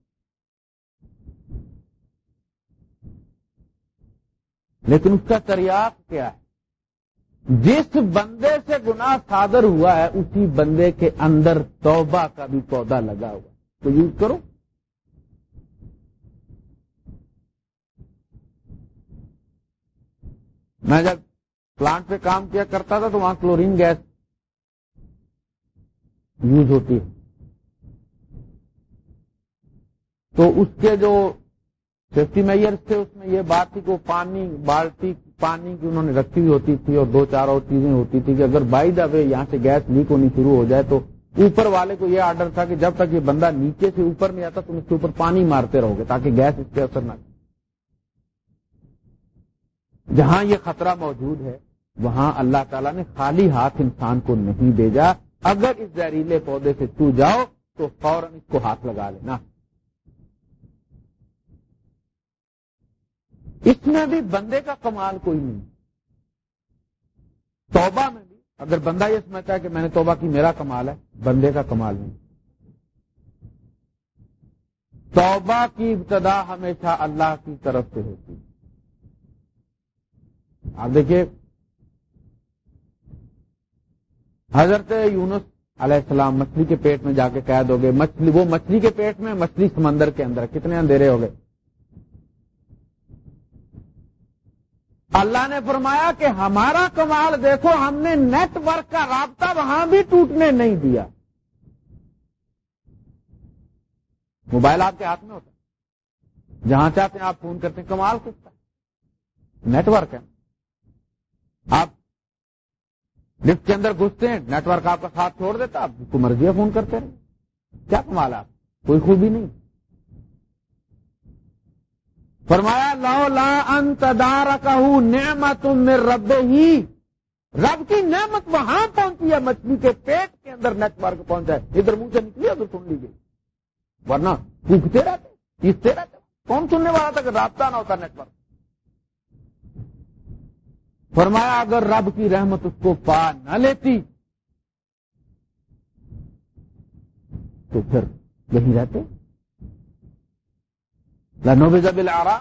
لیکن اس کا تریاق کیا ہے؟ جس بندے سے گناہ صادر ہوا ہے، اسی بندے کے اندر توبہ کا بھی پودا لگا ہوا تو یوز کرو۔ میں جب پلانٹ پہ کام کیا کرتا تھا تو وہاں کلورین گیس یوز ہوتی ہے۔ تو اس کے جو سیفٹی میئر تھے، اس میں یہ بات تھی کہ وہ پانی، بالٹی پانی کی انہوں نے رکھی ہوئی ہوتی تھی اور دو چار اور چیزیں ہوتی تھی کہ اگر بائی دا وے یہاں سے گیس لیک ہونی شروع ہو جائے تو اوپر والے کو یہ آرڈر تھا کہ جب تک یہ بندہ نیچے سے اوپر نہیں آتا تم اس کے اوپر پانی مارتے رہو گے تاکہ گیس اس پہ اثر نہ جہاں یہ خطرہ موجود ہے، وہاں اللہ تعالیٰ نے خالی ہاتھ انسان کو نہیں بھیجا۔ اگر اس زہریلے پودے سے تو جاؤ، تو فوراً اس کو ہاتھ لگا لینا۔ اس میں بھی بندے کا کمال کوئی نہیں۔ توبہ میں بھی، اگر بندہ یہ سمجھتا ہے کہ میں نے توبہ کی، میرا کمال ہے، بندے کا کمال نہیں۔ توبہ کی ابتدا ہمیشہ اللہ کی طرف سے ہوتی۔ ہے آپ دیکھیے، حضرت یونس علیہ السلام مچھلی کے پیٹ میں جا کے قید ہو گئے۔ مچھلی، وہ مچھلی کے پیٹ میں مچھلی سمندر کے اندر، کتنے اندھیرے ہو گئے۔ اللہ نے فرمایا کہ ہمارا کمال دیکھو، ہم نے نیٹ ورک کا رابطہ وہاں بھی ٹوٹنے نہیں دیا۔ موبائل آپ کے ہاتھ میں ہوتا ہے۔ جہاں چاہتے ہیں آپ فون کرتے ہیں، کمال کس کا؟ نیٹ ورک ہے۔ آپ لفٹ کے اندر گھستے ہیں، نیٹ ورک آپ کا ساتھ چھوڑ دیتا، آپ کو مرضی ہے فون کرتے رہے۔ کیا کمال آپ؟ کوئی خوبی نہیں۔ فرمایا، لو لا انت دار نعمت میں رب ہی رب کی نعمت وہاں پہنچی ہے، مچھلی کے پیٹ کے اندر نیٹ ورک پہنچا ہے۔ ادھر منہ سے نکلی، ادھر سن لی گئی ورنہ پوکھتے رہتے، پیستے رہتے، کون سننے والا تھا کہ رابطہ نہ ہوتا نیٹ ورک؟ فرمایا اگر رب کی رحمت اس کو پا نہ لیتی تو پھر یہیں رہتے لنو زبل آرا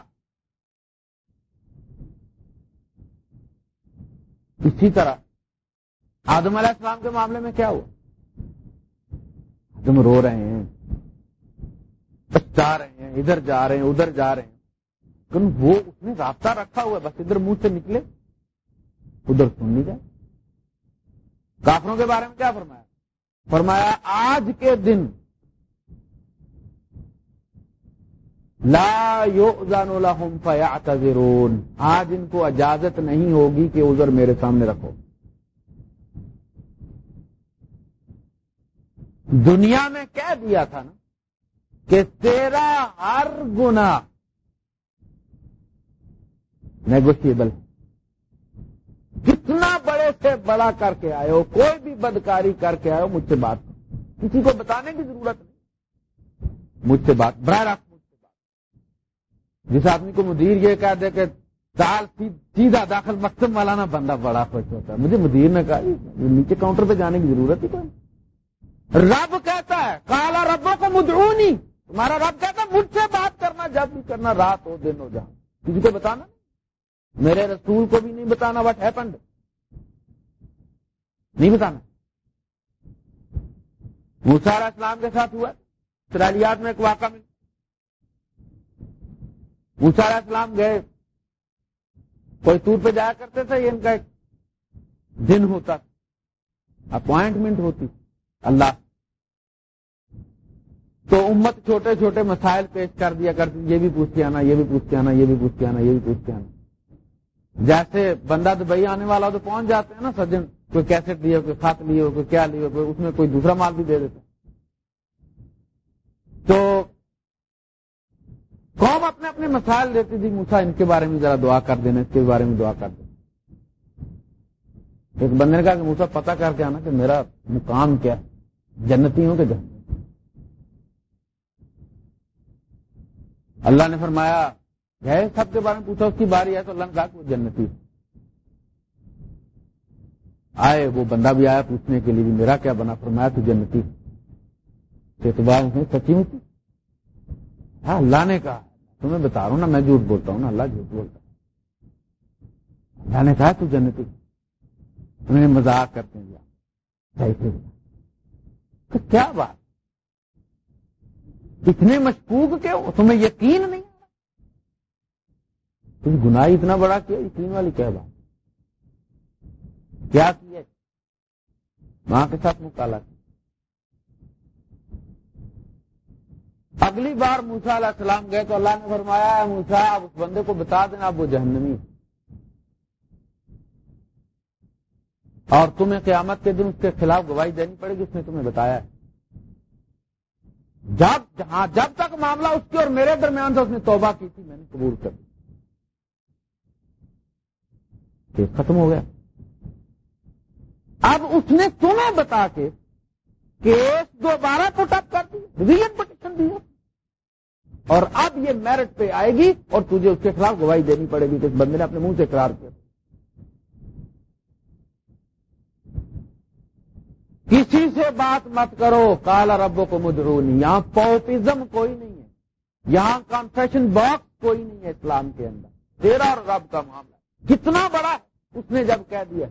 اسی طرح آدم علیہ السلام کے معاملے میں کیا ہوا تم رو رہے ہیں جا رہے ہیں ادھر جا رہے ہیں ادھر جا رہے ہیں لیکن وہ اس نے رابطہ رکھا ہوا ہے، بس ادھر منہ سے نکلے ادھر سن لی جائے۔ کافروں کے بارے میں کیا فرمایا؟ فرمایا، آج کے دن لا یؤذن لهم فیعتذرون۔ آج ان کو اجازت نہیں ہوگی کہ ادھر میرے سامنے رکھو۔ دنیا میں کہہ دیا تھا نا کہ تیرا ہر گنا نیگوشیبل کتنا بڑے سے بڑا کر کے آئے ہو، کوئی بھی بدکاری کر کے آئے ہو، مجھ سے بات کسی کو بتانے کی ضرورت نہیں۔ مجھ سے بات، براہ راست مجھ سے بات۔ جس آدمی کو مدیر یہ کہہ دے کہ سال سیدھا داخل مقصد والا نا بندہ بڑا خوش ہوتا ہے۔ مجھے مدیر نے کہا نیچے کاؤنٹر پہ جانے کی ضرورت ہی کوئی رب کہتا ہے کالا ربوں کو مدرونی تمہارا رب کہتا مجھ سے بات کرنا، جب بھی کرنا، رات ہو، دن ہو جا کسی کو بتانا؟ میرے رسول کو بھی نہیں بتانا وٹ ہیپنڈ نہیں بتانا. موسار اسلام کے ساتھ ہوا. اسرائیلیات میں ایک واقعہ مل موسار اسلام گئے. کوئی ٹور پہ جایا کرتے تھے، یہ ان کا ایک دن ہوتا اپوائنٹمنٹ ہوتی اللہ. تو امت چھوٹے چھوٹے مسائل پیش کر دیا کرتی، یہ بھی پوچھتے آنا، یہ بھی پوچھتے آنا، یہ بھی پوچھتے آنا، یہ بھی پوچھتے آنا. جیسے بندہ دبئی آنے والا تو پہنچ جاتے ہیں نا سجن، کوئی کیسٹ لیے، کوئی خط لیے، کوئی کیا لیے، کوئی اس میں کوئی دوسرا مال بھی دے دیتے تو قوم اپنے اپنے مسائل دیتی تھی موسا ان کے بارے میں ذرا دعا کر دینا، اس کے بارے میں دعا کر دینا۔ ایک بندے نے کہا کہ موسا پتا کر کے آنا کہ میرا مقام کیا جنتی ہوں کہ جنت اللہ نے فرمایا ہے سب کے بارے میں پوچھا اس کی باری ہے تو اللہ نے کہا کہ وہ جنتی آئے، وہ بندہ بھی آیا پوچھنے کے لیے بھی، میرا کیا بنا؟ فرمایا تو جنتی۔ اعتبار میں سچی ہوتی۔ ہاں اللہ نے کہا۔ تمہیں بتا رہا ہوں نا، میں جھوٹ بولتا ہوں نا، اللہ جھوٹ بولتا اللہ نے کہا تو جنتی۔ انہیں مزاق کرتے ہیں۔ کیا بات؟ اتنے مشکوک کے تمہیں یقین نہیں؟ تم گناہ اتنا بڑا کیا یقین والی کیا بات؟ کیا کیا ماں کے ساتھ مکالا کیا اگلی بار موسا علیہ السلام گئے تو اللہ نے فرمایا ہے موسا آپ اس بندے کو بتا دینا، اب وہ جہنمی اور تمہیں قیامت کے دن اس کے خلاف گواہی دینی پڑے گی، اس نے تمہیں بتایا ہے۔ جب ہاں جب تک معاملہ اس کے اور میرے درمیان تھا، اس نے توبہ کی تھی، میں نے قبول کر دی ختم ہو گیا۔ اب اس نے تمہیں بتا کے کیس دوبارہ پٹ اپ کر دی ریئن پٹیشن دی اور اب یہ میرٹ پہ آئے گی اور تجھے اس کے خلاف گواہی دینی پڑے گی کہ اس بندے نے اپنے منہ سے اقرار کیا۔ کسی سے بات مت کرو کالا ربوں کو مدرونی یہاں پوپزم کوئی نہیں ہے۔ یہاں کنفیشن باکس کوئی نہیں ہے اسلام کے اندر۔ تیرا اور رب کا معاملہ۔ کتنا بڑا ہے اس نے جب کہہ دیا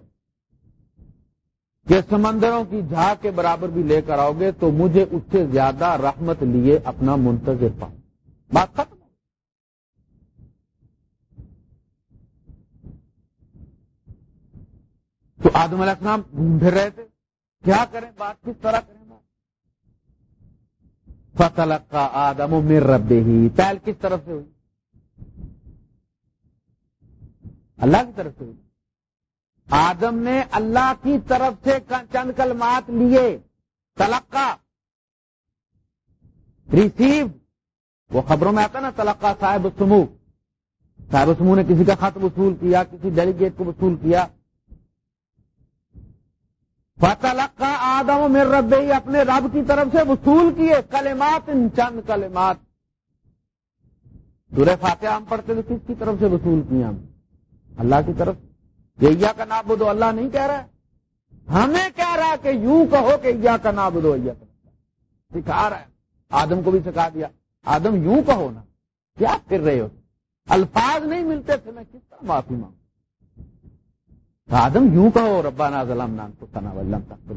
کہ سمندروں کی جھا کے برابر بھی لے کر آؤ گے تو مجھے اس سے زیادہ رحمت لیے اپنا منتظر پاؤں بات ختم۔ تو آدم علیہ السلام گھوم پھر رہے تھے۔ کیا کریں؟ بات کس طرح کریں؟ فصل کا آدم و میر رب ہی پہل کس طرف سے ہوئی؟ اللہ کی طرف سے ہوئی۔ آدم نے اللہ کی طرف سے چند کلمات لیے، تلقا ریسیو وہ خبروں میں آتا نا، تلقا صاحب سمو صاحب سمو نے کسی کا خط وصول کیا، کسی ڈیلیگیٹ کو وصول کیا۔ فتلقا آدم میر رب ہی اپنے رب کی طرف سے وصول کیے، کلمات، ان چند کلمات۔ دورے فاتحہ ہم پڑھتے تو کس کی طرف سے وصول کیے ہم؟ اللہ کی طرف۔ یہ کا ناب دو اللہ نہیں کہہ رہا ہے؟ ہمیں کہہ رہا کہ یوں کہو کہ یا کا ناب دو کا سکھا رہا ہے۔ آدم کو بھی سکھا دیا۔ آدم یوں کہو نا۔ کیا پھر رہے ہو؟ الفاظ نہیں ملتے تھے، میں کس طرح معافی مانگوں۔ آدم یوں کہو ربا ناز نام کو تنا تک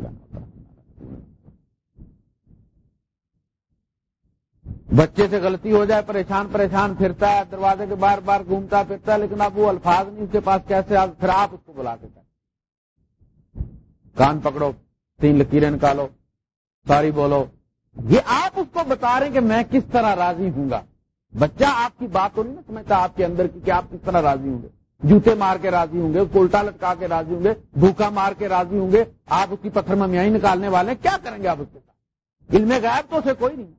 بچے سے غلطی ہو جائے، پریشان پریشان پھرتا ہے، دروازے کے بار بار گھومتا پھرتا ہے، لیکن اب وہ الفاظ نہیں اس کے پاس کیسے پھر آپ اس کو بلا کے کان پکڑو، تین لکیریں نکالو، ساری بولو۔ یہ آپ اس کو بتا رہے ہیں کہ میں کس طرح راضی ہوں گا۔ بچہ آپ کی بات ہو نہیں نا سمجھتا آپ کے اندر کی کہ آپ کس طرح راضی ہوں گے۔ جوتے مار کے راضی ہوں گے کولٹا لٹکا کے راضی ہوں گے، بھوکا مار کے راضی ہوں گے، آپ اس کی پتھر ممیائی نکالنے والے کیا کریں گے آپ اس کے ساتھ؟ علم غائب تو اسے کوئی نہیں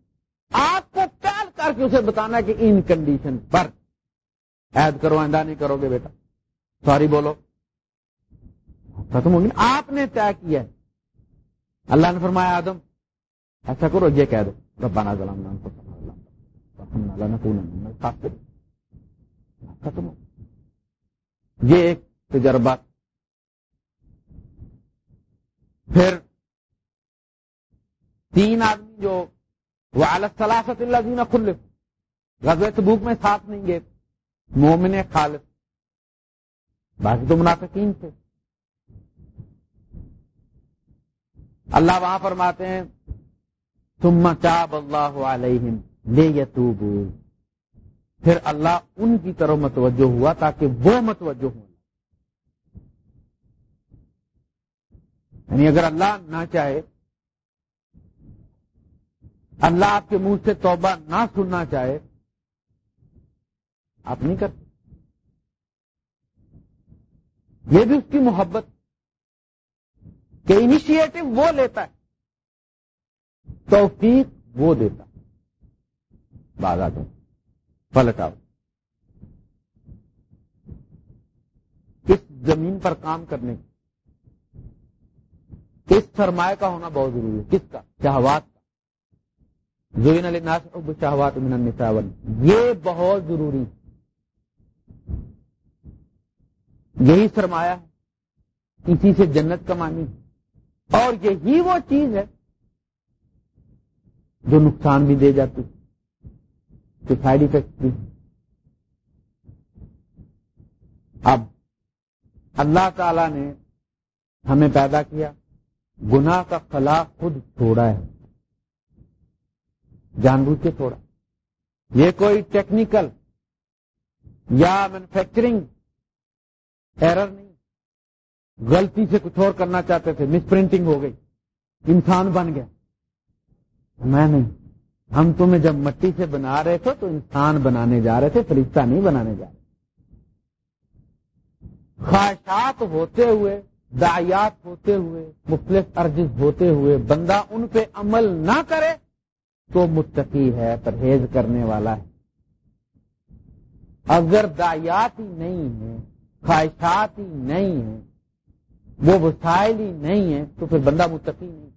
آپ کو پہل کر کے اسے بتانا کہ ان کنڈیشن پر۔ ایڈ کرو، آئندہ نہیں کرو گے بیٹا۔ سوری بولو۔ ختم ہوگی آپ نے طے کیا ہے۔ اللہ نے فرمایا، آدم، ایسا کرو، یہ کہہ دو۔ ربانہ ظلم۔ ختم ہو۔ یہ ایک تجربہ۔ پھر تین آدمی جو وہ سلاست اللہ دینا کھل غزوہ تبوک میں ساتھ نہیں گئے. مومن خالص باقی تو منافقین تھے. اللہ وہاں فرماتے ہیں تم چاب اللہ علیہم لے یتوبو پھر اللہ ان کی طرف متوجہ ہوا تاکہ وہ متوجہ ہوں۔ یعنی اگر اللہ نہ چاہے اللہ آپ کے منہ سے توبہ نہ سننا چاہے، آپ نہیں کرتے۔ یہ بھی اس کی محبت کہ انیشیٹو وہ لیتا ہے، توفیق وہ دیتا بعد آتا پلٹ آؤ۔ اس زمین پر کام کرنے، اس سرمایہ کا ہونا بہت ضروری ہے۔ کس کا؟ شہوات۔ زوین علی ناس شہوات من النساء یہ بہت ضروری یہی سرمایہ ہے۔ اسی سے جنت کمانی اور یہی وہ چیز ہے جو نقصان بھی دے جاتی کہ سائڈ افیکٹ بھی۔ اب اللہ تعالی نے ہمیں پیدا کیا۔ گنا کا خلا خود چھوڑا ہے۔ جان بوجھ کے چھوڑا یہ کوئی ٹیکنیکل یا مینوفیکچرنگ ایرر نہیں۔ غلطی سے کچھ اور کرنا چاہتے تھے مس پرنٹنگ ہو گئی۔ انسان بن گیا۔ میں نہیں۔ ہم تمہیں جب مٹی سے بنا رہے تھے تو انسان بنانے جا رہے تھے، فرشتہ نہیں بنانے جا رہے۔ خواہشات ہوتے ہوئے دایات ہوتے ہوئے مختلف ارجز ہوتے ہوئے، بندہ ان پہ عمل نہ کرے تو متقی ہے، پرہیز کرنے والا ہے۔ اگر دایات ہی نہیں ہے خواہشات ہی نہیں ہے وہ وسائل ہی نہیں ہے تو پھر بندہ متقی نہیں۔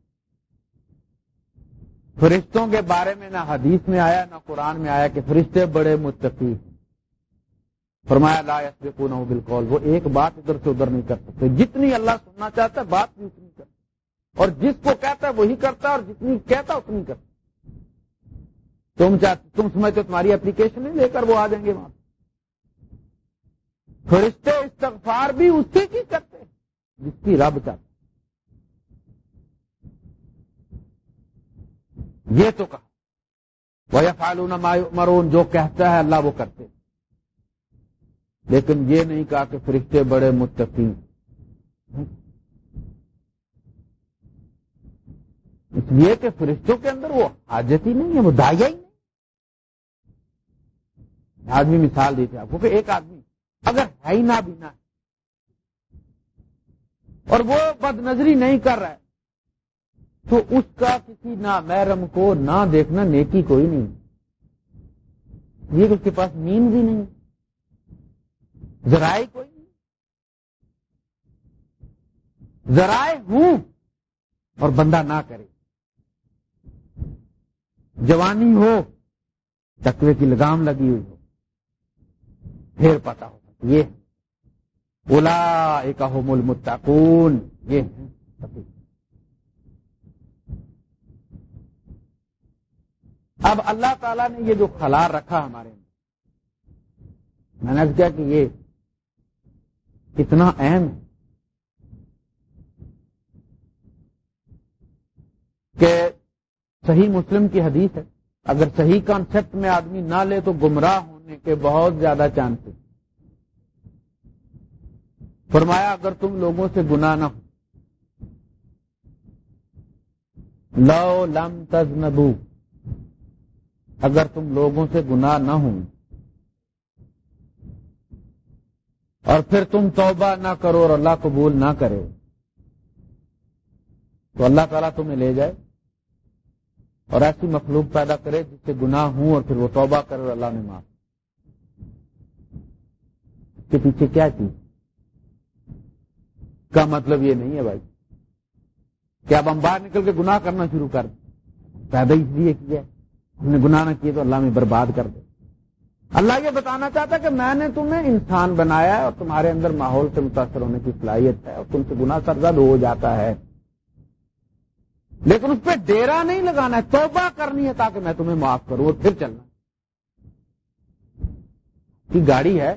فرشتوں کے بارے میں نہ حدیث میں آیا، نہ قرآن میں آیا کہ فرشتے بڑے متقی ہیں۔ فرمایا، لا یسبقون بالقول۔ وہ ایک بات ادھر سے ادھر نہیں کر سکتے۔ جتنی اللہ سننا چاہتا ہے، بات بھی اتنی کرتا اور جس کو کہتا ہے، وہی کرتا ہے، اور جتنی کہتا اتنی کرتا تم چاہتے تم سمجھتے تمہاری اپلیکیشن نہیں لے کر وہ آ جائیں گے وہاں فرشتے استغفار بھی اسی کی کرتے جس کی رب چاہتا یہ تو کہا۔ وہ فالون مرون جو کہتا ہے اللہ وہ کرتے لیکن یہ نہیں کہا کہ فرشتے بڑے متقی اس لیے کہ فرشتوں کے اندر وہ حاجت ہی نہیں ہے، وہ دایا ہی نہیں آدمی مثال دیتے آپ کو کہ ایک آدمی اگر ہے ہی نہ بھی نہ اور وہ بد نظری نہیں کر رہا ہے، تو اس کا کسی نہ محرم کو نہ دیکھنا نیکی کوئی نہیں یہ اس کے پاس نیند بھی نہیں ذرائع کوئی نہیں ذرائع ہوں اور بندہ نہ کرے۔ جوانی ہو، تقوی کی لگام لگی ہوئی ہو۔ پھر پتا ہو یہ اولا ایک مل متقون یہ اب اللہ تعالیٰ نے یہ جو خلا رکھا ہمارے میں نے کیا کہ یہ کتنا اہم ہے کہ صحیح مسلم کی حدیث ہے۔ اگر صحیح کانسیپٹ میں آدمی نہ لے تو گمراہ جی ہونے کے بہت زیادہ چانس فرمایا، اگر تم لوگوں سے گناہ نہ ہو۔ لو لم تز اگر تم لوگوں سے گناہ نہ ہوں۔ اور پھر تم توبہ نہ کرو اور اللہ قبول نہ کرے تو اللہ تعالیٰ تمہیں لے جائے اور ایسی مخلوق پیدا کرے جس سے گناہ ہوں اور پھر وہ توبہ کرے اور اللہ نے معاف۔ کے پیچھے کیا چیز کا مطلب یہ نہیں ہے بھائی کہ اب ہم باہر نکل کے گناہ کرنا شروع کر دیں۔ پیدا اس لیے کیا ہم نے گناہ نہ کیے تو اللہ میں برباد کر دے۔ اللہ یہ بتانا چاہتا کہ میں نے تمہیں انسان بنایا ہے اور تمہارے اندر ماحول سے متاثر ہونے کی صلاحیت ہے اور تم سے گناہ سرزد ہو جاتا ہے۔ لیکن اس پہ ڈیرا نہیں لگانا ہے، توبہ کرنی ہے تاکہ میں تمہیں معاف کروں اور پھر چلنا۔ کی گاڑی ہے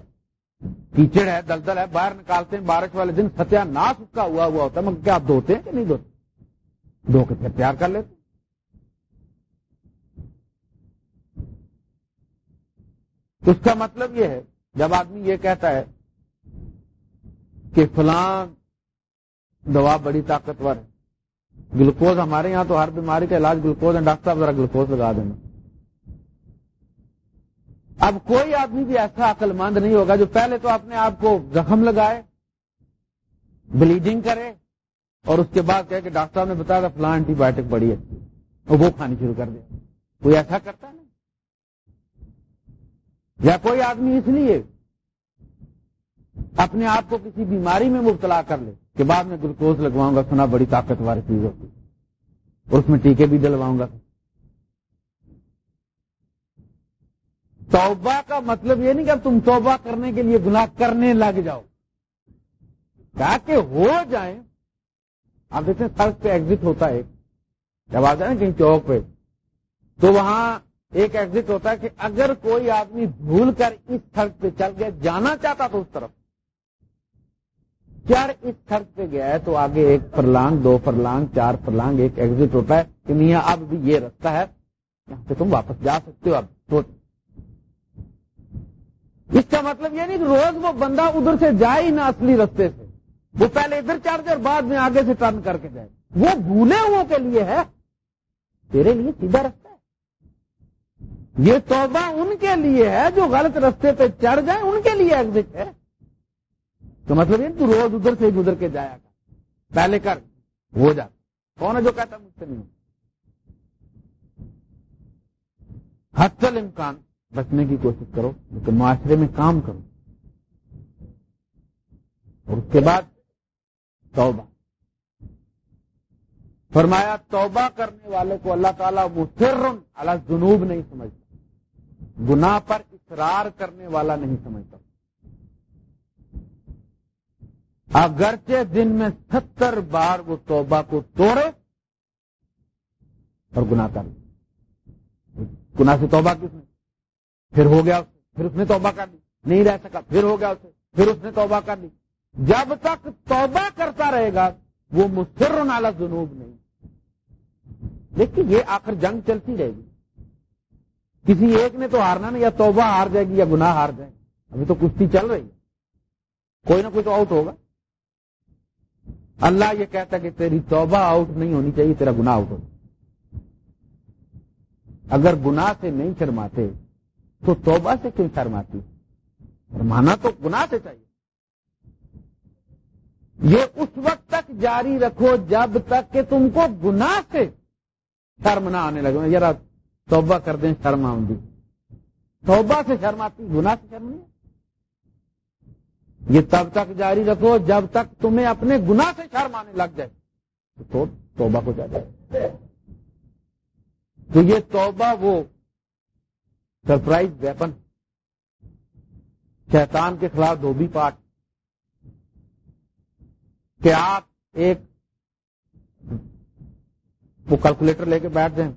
کیچڑ ہے، دلدل ہے، باہر نکالتے ہیں، بارش والے دن ستیا ناس کا ہوا ہوا ہوتا ہے مگر کیا آپ دھوتے ہیں کہ نہیں دھوتے؟ دھو کے پھر تیار کر لیتے اس کا مطلب یہ ہے، جب آدمی یہ کہتا ہے کہ فلاں دوا بڑی طاقتور ہے، گلوکوز ہمارے یہاں تو ہر بیماری کا علاج گلوکوز ہے ڈاکٹر صاحب ذرا گلوکوز لگا دینا۔ اب کوئی آدمی بھی ایسا عقل مند نہیں ہوگا جو پہلے تو اپنے آپ کو زخم لگائے بلیڈنگ کرے، اور اس کے بعد کہ ڈاکٹر صاحب نے بتایا تھا فلاں اینٹی بایوٹک بڑی ہے وہ کھانی شروع کر دے۔ کوئی ایسا کرتا ہے؟ یا کوئی آدمی اس لیے اپنے آپ کو کسی بیماری میں مبتلا کر لے کہ بعد میں گلوکوز لگواؤں گا، سنا بڑی طاقتور چیز ہوتی اور اس میں ٹیکے بھی ڈلواؤں گا۔ توبہ کا مطلب یہ نہیں کہ اب تم توبہ کرنے کے لیے گناہ کرنے لگ جاؤ۔ کہ ہو جائیں آپ دیکھتے ہیں سڑک پہ ایگزٹ ہوتا ہے جب آ جائیں کہیں چوک پہ، تو وہاں ایک ایگزٹ ہوتا ہے کہ اگر کوئی آدمی بھول کر اس سڑک پہ چل گیا، جانا چاہتا تو اس طرف۔ چار اس سڑک پہ گیا ہے تو آگے ایک فرلانگ دو فرلانگ چار فرلانگ ایک ایگزٹ ہوتا ہے کہ میاں اب بھی یہ رستہ ہے، یہاں سے تم واپس جا سکتے ہو۔ اب اس کا مطلب یہ نہیں کہ روز وہ بندہ ادھر سے جائے ہی نہ اصلی رستے سے۔ وہ پہلے ادھر چڑھ جائے اور بعد میں آگے سے ٹرن کر کے جائے۔ وہ بھولے ہوئے کے لیے ہے۔ تیرے لیے سیدھا رستہ ہے۔ یہ توبہ ان کے لیے ہے جو غلط رستے پہ چڑھ جائے، ان کے لیے ایگزٹ ہے۔ تو مطلب یہ تو روز ادھر سے گزر کے جایا کر۔ پہلے کر، ہو جا۔ کون ہے جو کہتا مجھ سے نہیں؟ حتل امکان بچنے کی کوشش کرو، لیکن معاشرے میں کام کرو۔ اور اس کے بعد توبہ۔ فرمایا، توبہ کرنے والے کو اللہ تعالیٰ مصر اللہ جنوب نہیں سمجھتا۔ گناہ پر اصرار کرنے والا نہیں سمجھتا۔ اگرچہ دن میں ستر بار وہ توبہ کو توڑے اور گنا کر گنا سے توبہ کس نے؟ پھر ہو گیا پھر اس نے توبہ کر دی نہیں رہ سکا، پھر ہو گیا اسے، پھر اس نے توبہ کر دی جب تک توبہ کرتا رہے گا، وہ مصر نالا جنوب نہیں۔ لیکن یہ آخر جنگ چلتی رہے گی۔ کسی ایک نے تو ہارنا نہیں، یا توبہ ہار جائے گی یا گناہ ہار جائے گی۔ ابھی تو کشتی چل رہی ہے۔ کوئی نہ کوئی تو آؤٹ ہوگا۔ اللہ یہ کہتا کہ تیری توبہ آؤٹ نہیں ہونی چاہیے، تیرا گنا آؤٹ ہو اگر گنا سے نہیں شرماتے تو توبہ سے کیوں شرماتی شرمانا تو گنا سے چاہیے۔ یہ اس وقت تک جاری رکھو جب تک کہ تم کو گنا سے شرم نہ آنے لگے۔ ذرا توبہ کر دیں، شرم آؤں توبہ سے شرماتی گنا سے شرم نہیں یہ تب تک جاری رکھو جب تک تمہیں اپنے گنا سے شرم آنے لگ جائے۔ تو توبہ کو جائے تو یہ توبہ وہ سرپرائز ویپن، شیطان کے خلاف دھوبی پاٹ، کہ آپ ایک وہ کیلکولیٹر لے کے بیٹھ جائیں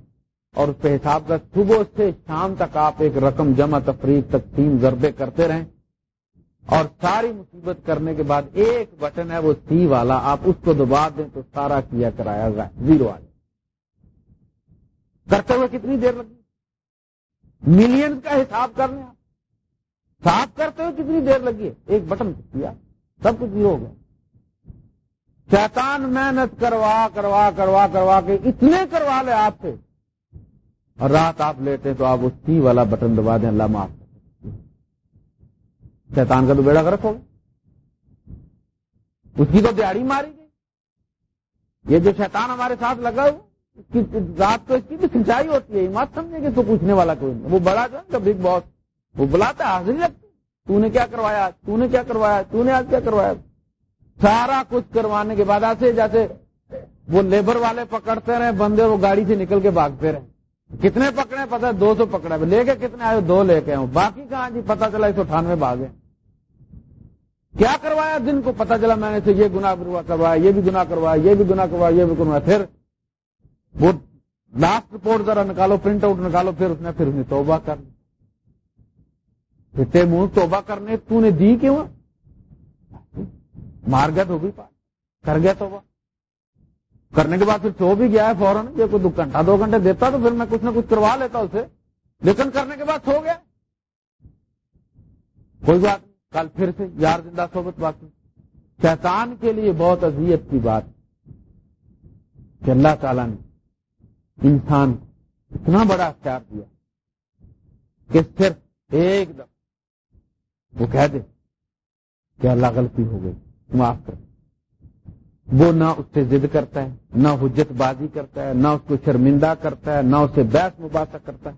اور اس پہ حساب کا صبح سے شام تک آپ ایک رقم جمع تفریح تقسیم ضربے کرتے رہیں اور ساری مصیبت کرنے کے بعد ایک بٹن ہے وہ سی والا، آپ اس کو دبا دیں تو سارا کیا کرایا گا زیرو آ کرتے ہوئے کتنی دیر لگی؟ ملین کا حساب کرنے آپ۔ صاف کرتے ہوئے کتنی دیر لگی ہے؟ ایک بٹن کیا سب کچھ زیرو ہو گیا۔ شیطان محنت کروا کروا کروا کروا کے اتنے کروا لے آپ سے اور رات آپ لیتے تو آپ اس سی والا بٹن دبا دیں، اللہ معاف شیطان کا تو بیڑا گرک ہوگا اس کی تو دیہڑی ماری گئی۔ یہ جو شیطان ہمارے ساتھ لگا ہو رات کو اس کی بھی سنچائی ہوتی ہے، مت سمجھے کہ تو پوچھنے والا کوئی نہیں۔ وہ بڑا جو ہے بگ باس وہ بلاتا حاضری لگتی تو نے کیا کروایا، تو نے کیا کروایا، تو نے آج کیا کروایا؟ سارا کچھ کروانے کے بعد ایسے جیسے وہ لیبر والے پکڑتے رہے، بندے وہ گاڑی سے نکل کے بھاگتے رہے۔ کتنے پکڑے پتا دو سو پکڑے۔ لے کے کتنے آئے؟ دو لے کے آؤں باقی کہاں جی؟ پتا چلا ایک سو اٹھانوے بھاگے۔ کیا کروایا؟ دن کو پتا چلا میں نے یہ گنا کروایا، یہ بھی گنا کروایا، یہ بھی گنا کروایا، یہ بھی کروایا۔ پھر وہ لاسٹ رپورٹ ذرا نکالو پرنٹ آؤٹ نکالو، پھر اس نے پھر انہیں توبہ کر لی۔ منہ توبہ کرنے تو نے دی کیوں؟ مار گیا تو بھی پا کر گیا توبہ۔ کرنے کے بعد پھر سو بھی گیا ہے فوراً۔ یہ کوئی دو گھنٹہ دو گھنٹے دیتا تو پھر میں کچھ نہ کچھ کروا لیتا اسے۔ لیکن کرنے کے بعد سو گیا۔ کوئی بات نہیں۔ کل پھر سے یار زندہ صحبت باقی۔ شیطان کے لیے بہت اذیت کی بات۔ کہ اللہ تعالی نے انسان اتنا بڑا اختیار دیا کہ صرف ایک دم وہ کہہ دے کہ اللہ غلطی ہو گئی، معاف کر۔ وہ نہ اس سے ضد کرتا ہے، نہ حجت بازی کرتا ہے، نہ اس کو شرمندہ کرتا ہے، نہ اسے بحث مباحثہ کرتا ہے۔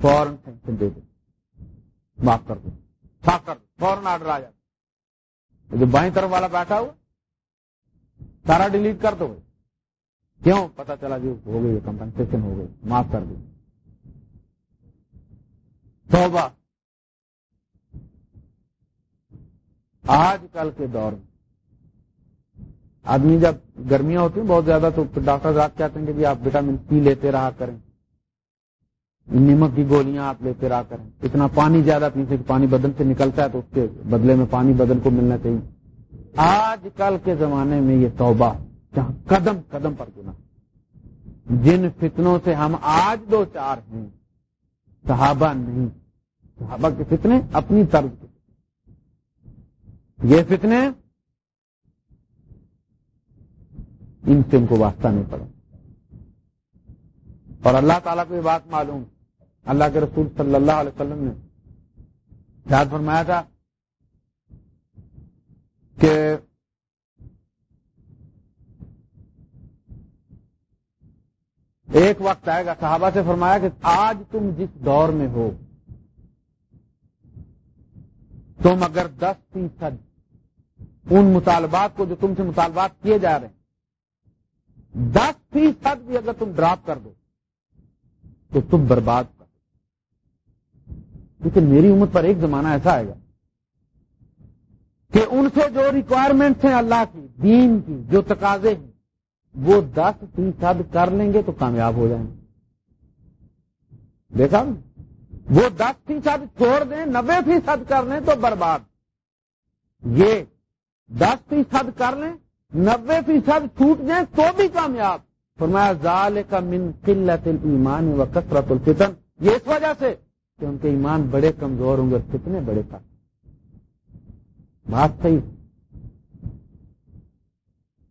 فوراً سینکشن دے دے۔ معاف کر دو کر فوراً آرڈر آ جاتا جو بائیں طرف والا بیٹھا ہوا، سارا ڈیلیٹ کر دو۔ کیوں؟ پتا چلا جی ہو گئی کمپنسن ہو گئی، معاف کر دو توبہ۔ آج کل کے دور میں، آدمی جب گرمیاں ہوتی ہیں بہت زیادہ، تو ڈاکٹر رات کہتے ہیں کہ جی آپ وٹامن سی لیتے رہا کریں۔ نمک کی گولیاں آپ لیتے رہا کریں۔ اتنا پانی زیادہ پینے سے پانی بدن سے نکلتا ہے، تو اس کے بدلے میں پانی بدن کو ملنا چاہیے۔ آج کل کے زمانے میں یہ توبہ۔ جہاں قدم قدم پر گنا جن فتنوں سے ہم آج دو چار ہیں، صحابہ نہیں، صحابہ کے فتنے اپنی طرز کے یہ فتنے ان سے ان کو واسطہ نہیں پڑا۔ اور اللہ تعالیٰ کو یہ بات معلوم۔ اللہ کے رسول صلی اللہ علیہ وسلم نے یاد فرمایا تھا کہ ایک وقت آئے گا صحابہ سے فرمایا کہ آج تم جس دور میں ہو، تم اگر دس فیصد ان مطالبات کو جو تم سے مطالبات کیے جا رہے ہیں، دس فیصد بھی اگر تم ڈراپ کر دو، تو تم برباد کر لیکن میری امت پر ایک زمانہ ایسا آئے گا کہ ان سے جو ریکوائرمنٹس ہیں اللہ کی، دین کی، جو تقاضے ہیں وہ دس فیصد کر لیں گے تو کامیاب ہو جائیں گے۔ دیکھا؟ وہ دس فیصد چھوڑ دیں نبے فیصد کر لیں تو برباد۔ یہ دس فیصد کر لیں نبے فیصد چھوٹ جائیں تو بھی کامیاب۔ فرمایا زال کا من قلت ایمان و کثرت الفتن۔ یہ اس وجہ سے کہ ان کے ایمان بڑے کمزور ہوں گے اور کتنے بڑے تھا بات صحیح۔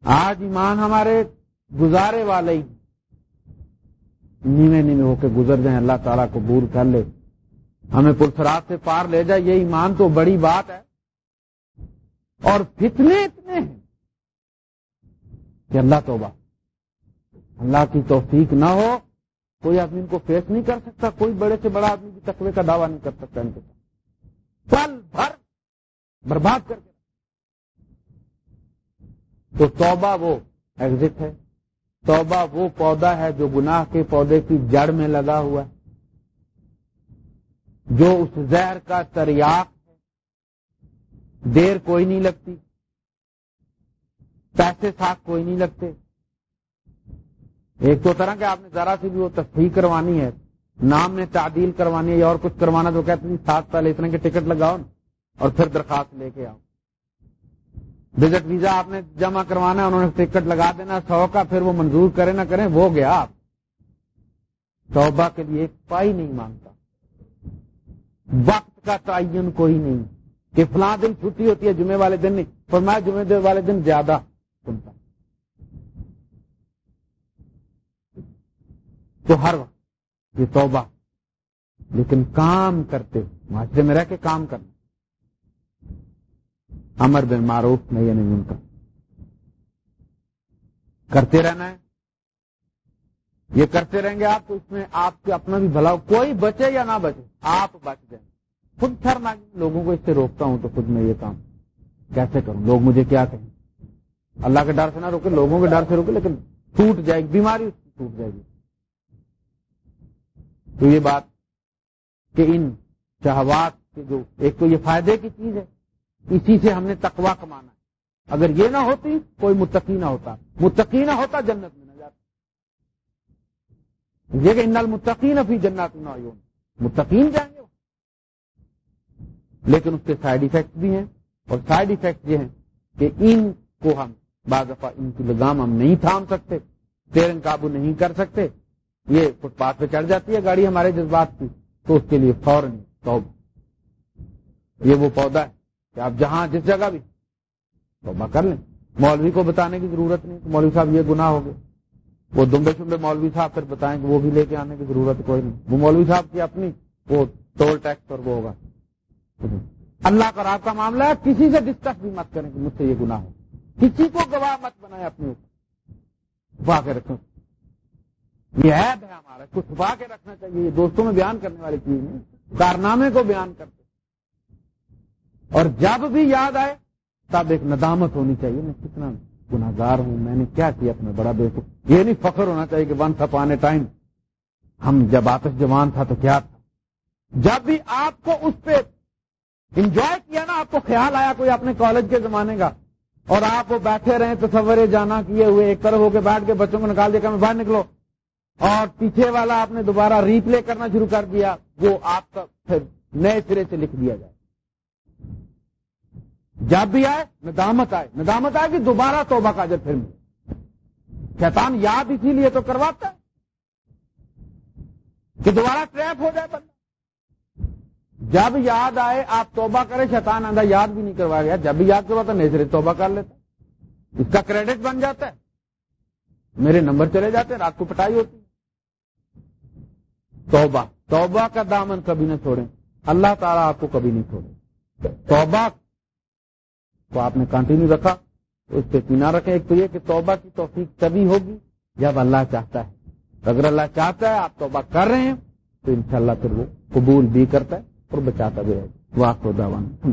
آج ایمان ہمارے گزارے والے ہی۔ نیوے نیوے ہو کے گزر جائیں، اللہ تعالیٰ کو بور کر لے۔ ہمیں پرسرات سے پار لے جائے یہ ایمان تو بڑی بات ہے۔ اور فتنے اتنے ہیں کہ اللہ توبہ۔ اللہ کی توفیق نہ ہو، کوئی آدمی ان کو فیس نہیں کر سکتا، کوئی بڑے سے بڑا آدمی بھی تقوی کا دعویٰ نہیں کر سکتا ان کے ساتھ۔ پل بھر برباد کر کے تو توبہ وہ ایگزٹ ہے۔ توبہ وہ پودا ہے جو گناہ کے پودے کی جڑ میں لگا ہوا ہے۔ جو اس زہر کا تریاق ہے۔ دیر کوئی نہیں لگتی۔ پیسے ساتھ کوئی نہیں لگتے۔ ایک تو طرح کہ آپ نے ذرا سی بھی وہ تصحیح کروانی ہے۔ نام میں تعدیل کروانی ہے یا اور کچھ کروانا تو کہتے ہیں سات سال اتنے کے ٹکٹ لگاؤ اور پھر درخواست لے کے آؤ۔ وزٹ ویزا آپ نے جمع کروانا ہے، انہوں نے ٹکٹ لگا دینا، سو کا پھر وہ منظور کرے نہ کریں، وہ گیا آپ۔ توبہ کے لیے ایک پائی نہیں مانگتا۔ وقت کا تعین کوئی نہیں۔ کہ فلاں دن چھٹی ہوتی ہے، جمعے والے دن نہیں۔ پر میں جمعے والے دن زیادہ سنتا۔ تو ہر وقت یہ توبہ، لیکن کام کرتے معاشرے میں رہ کے کام کرنا امر بن معروف میں یہ نہیں ان کا کرتے رہنا ہے۔ یہ کرتے رہیں گے آپ تو اس میں آپ کے اپنا بھی بھلا کوئی بچے یا نہ بچے، آپ بچ جائیں۔ خود ٹھہرنا لوگوں کو اس سے روکتا ہوں تو خود میں یہ کام۔ کیسے کروں؟ لوگ مجھے کیا کہیں؟ اللہ کے ڈر سے نہ روکے، لوگوں کے ڈر سے روکے، لیکن ٹوٹ جائے گی، بیماری اس کی ٹوٹ جائے گی۔ تو یہ بات کہ ان شہوات کے جو، ایک تو یہ فائدے کی چیز ہے۔ اسی سے ہم نے تقوا کمانا ہے۔ اگر یہ نہ ہوتی، کوئی متقی نہ ہوتا۔ متقی نہ ہوتا، جنت میں نہ جاتا۔ یہ کہ ان المتقین ابھی جنت نہ متقین جائیں گے۔ لیکن اس کے سائڈ ایفیکٹ بھی ہیں۔ اور سائڈ ایفیکٹ یہ ہیں کہ ان کو ہم بعض دفعہ ان کی لگام ہم نہیں تھام سکتے ٹرین قابو نہیں کر سکتے۔ یہ فٹ پاتھ پہ چڑھ جاتی ہے گاڑی ہمارے جذبات کی، تو اس کے لیے فوراً یہ وہ پودا ہے۔ کہ آپ جہاں جس جگہ بھی توبہ کر لیں۔ مولوی کو بتانے کی ضرورت نہیں مولوی صاحب یہ گناہ ہو گئے۔ وہ دمبے شمبے مولوی صاحب پھر بتائیں کہ وہ بھی لے کے آنے کی ضرورت کوئی نہیں۔ وہ مولوی صاحب کی اپنی وہ ٹول ٹیکس اور وہ ہوگا۔ اللہ کا رات کا معاملہ ہے، کسی سے ڈسکس بھی مت کریں کہ مجھ سے یہ گناہ ہو۔ کسی کو گواہ مت بنائے اپنے اوپر۔ چھپا کے رکھیں۔ یہ ہے ہمارا۔ کچھ چھپا کے رکھنا چاہیے۔ یہ دوستوں میں بیان کرنے والی چیز نہیں۔ کارنامے کو بیان کرتے اور جب بھی یاد آئے تب ایک ندامت ہونی چاہیے، میں کتنا گناگار ہوں، میں نے کیا کیا اپنا بڑا بے یہ نہیں فخر ہونا چاہیے کہ ون تھا آنے ٹائم ہم جب آتش جوان تھا تو کیا تھا؟ جب بھی آپ کو اس پہ انجوائے کیا نا، آپ کو خیال آیا کوئی اپنے کالج کے زمانے کا، اور آپ وہ بیٹھے رہے تصور جانا کیے ہوئے، ایک طرف ہو کے بیٹھ کے بچوں کو نکال دیا کہ باہر نکلو اور پیچھے والا آپ نے دوبارہ ریپلے کرنا شروع کر دیا، وہ آپ کا پھر نئے سرے سے لکھ دیا جائے۔ جب بھی آئے، ندامت آئے۔ ندامت آئے کہ دوبارہ توبہ کا جب پھر ملے شیطان یاد اسی لیے تو کرواتا ہے کہ دوبارہ ٹریپ ہو جائے بندہ۔ جب یاد آئے، آپ توبہ کرے شیطان آندہ یاد بھی نہیں کروایا گیا۔ جب بھی یاد کرواتا نیچرے توبہ کر لیتا۔ اس کا کریڈٹ بن جاتا ہے۔ میرے نمبر چلے جاتے ہیں، رات کو پٹائی ہوتی توبہ۔ توبہ کا دامن کبھی نہ چھوڑیں اللہ تعالیٰ آپ کو کبھی نہیں چھوڑے توبہ کو آپ نے کنٹینیو رکھا اس پہ پینا رکھیں۔ ایک تو یہ کہ توبہ کی توفیق تبھی ہوگی جب اللہ چاہتا ہے۔ اگر اللہ چاہتا ہے، آپ توبہ کر رہے ہیں، تو انشاءاللہ پھر وہ قبول بھی کرتا ہے اور بچاتا بھی رہے واقع دعوان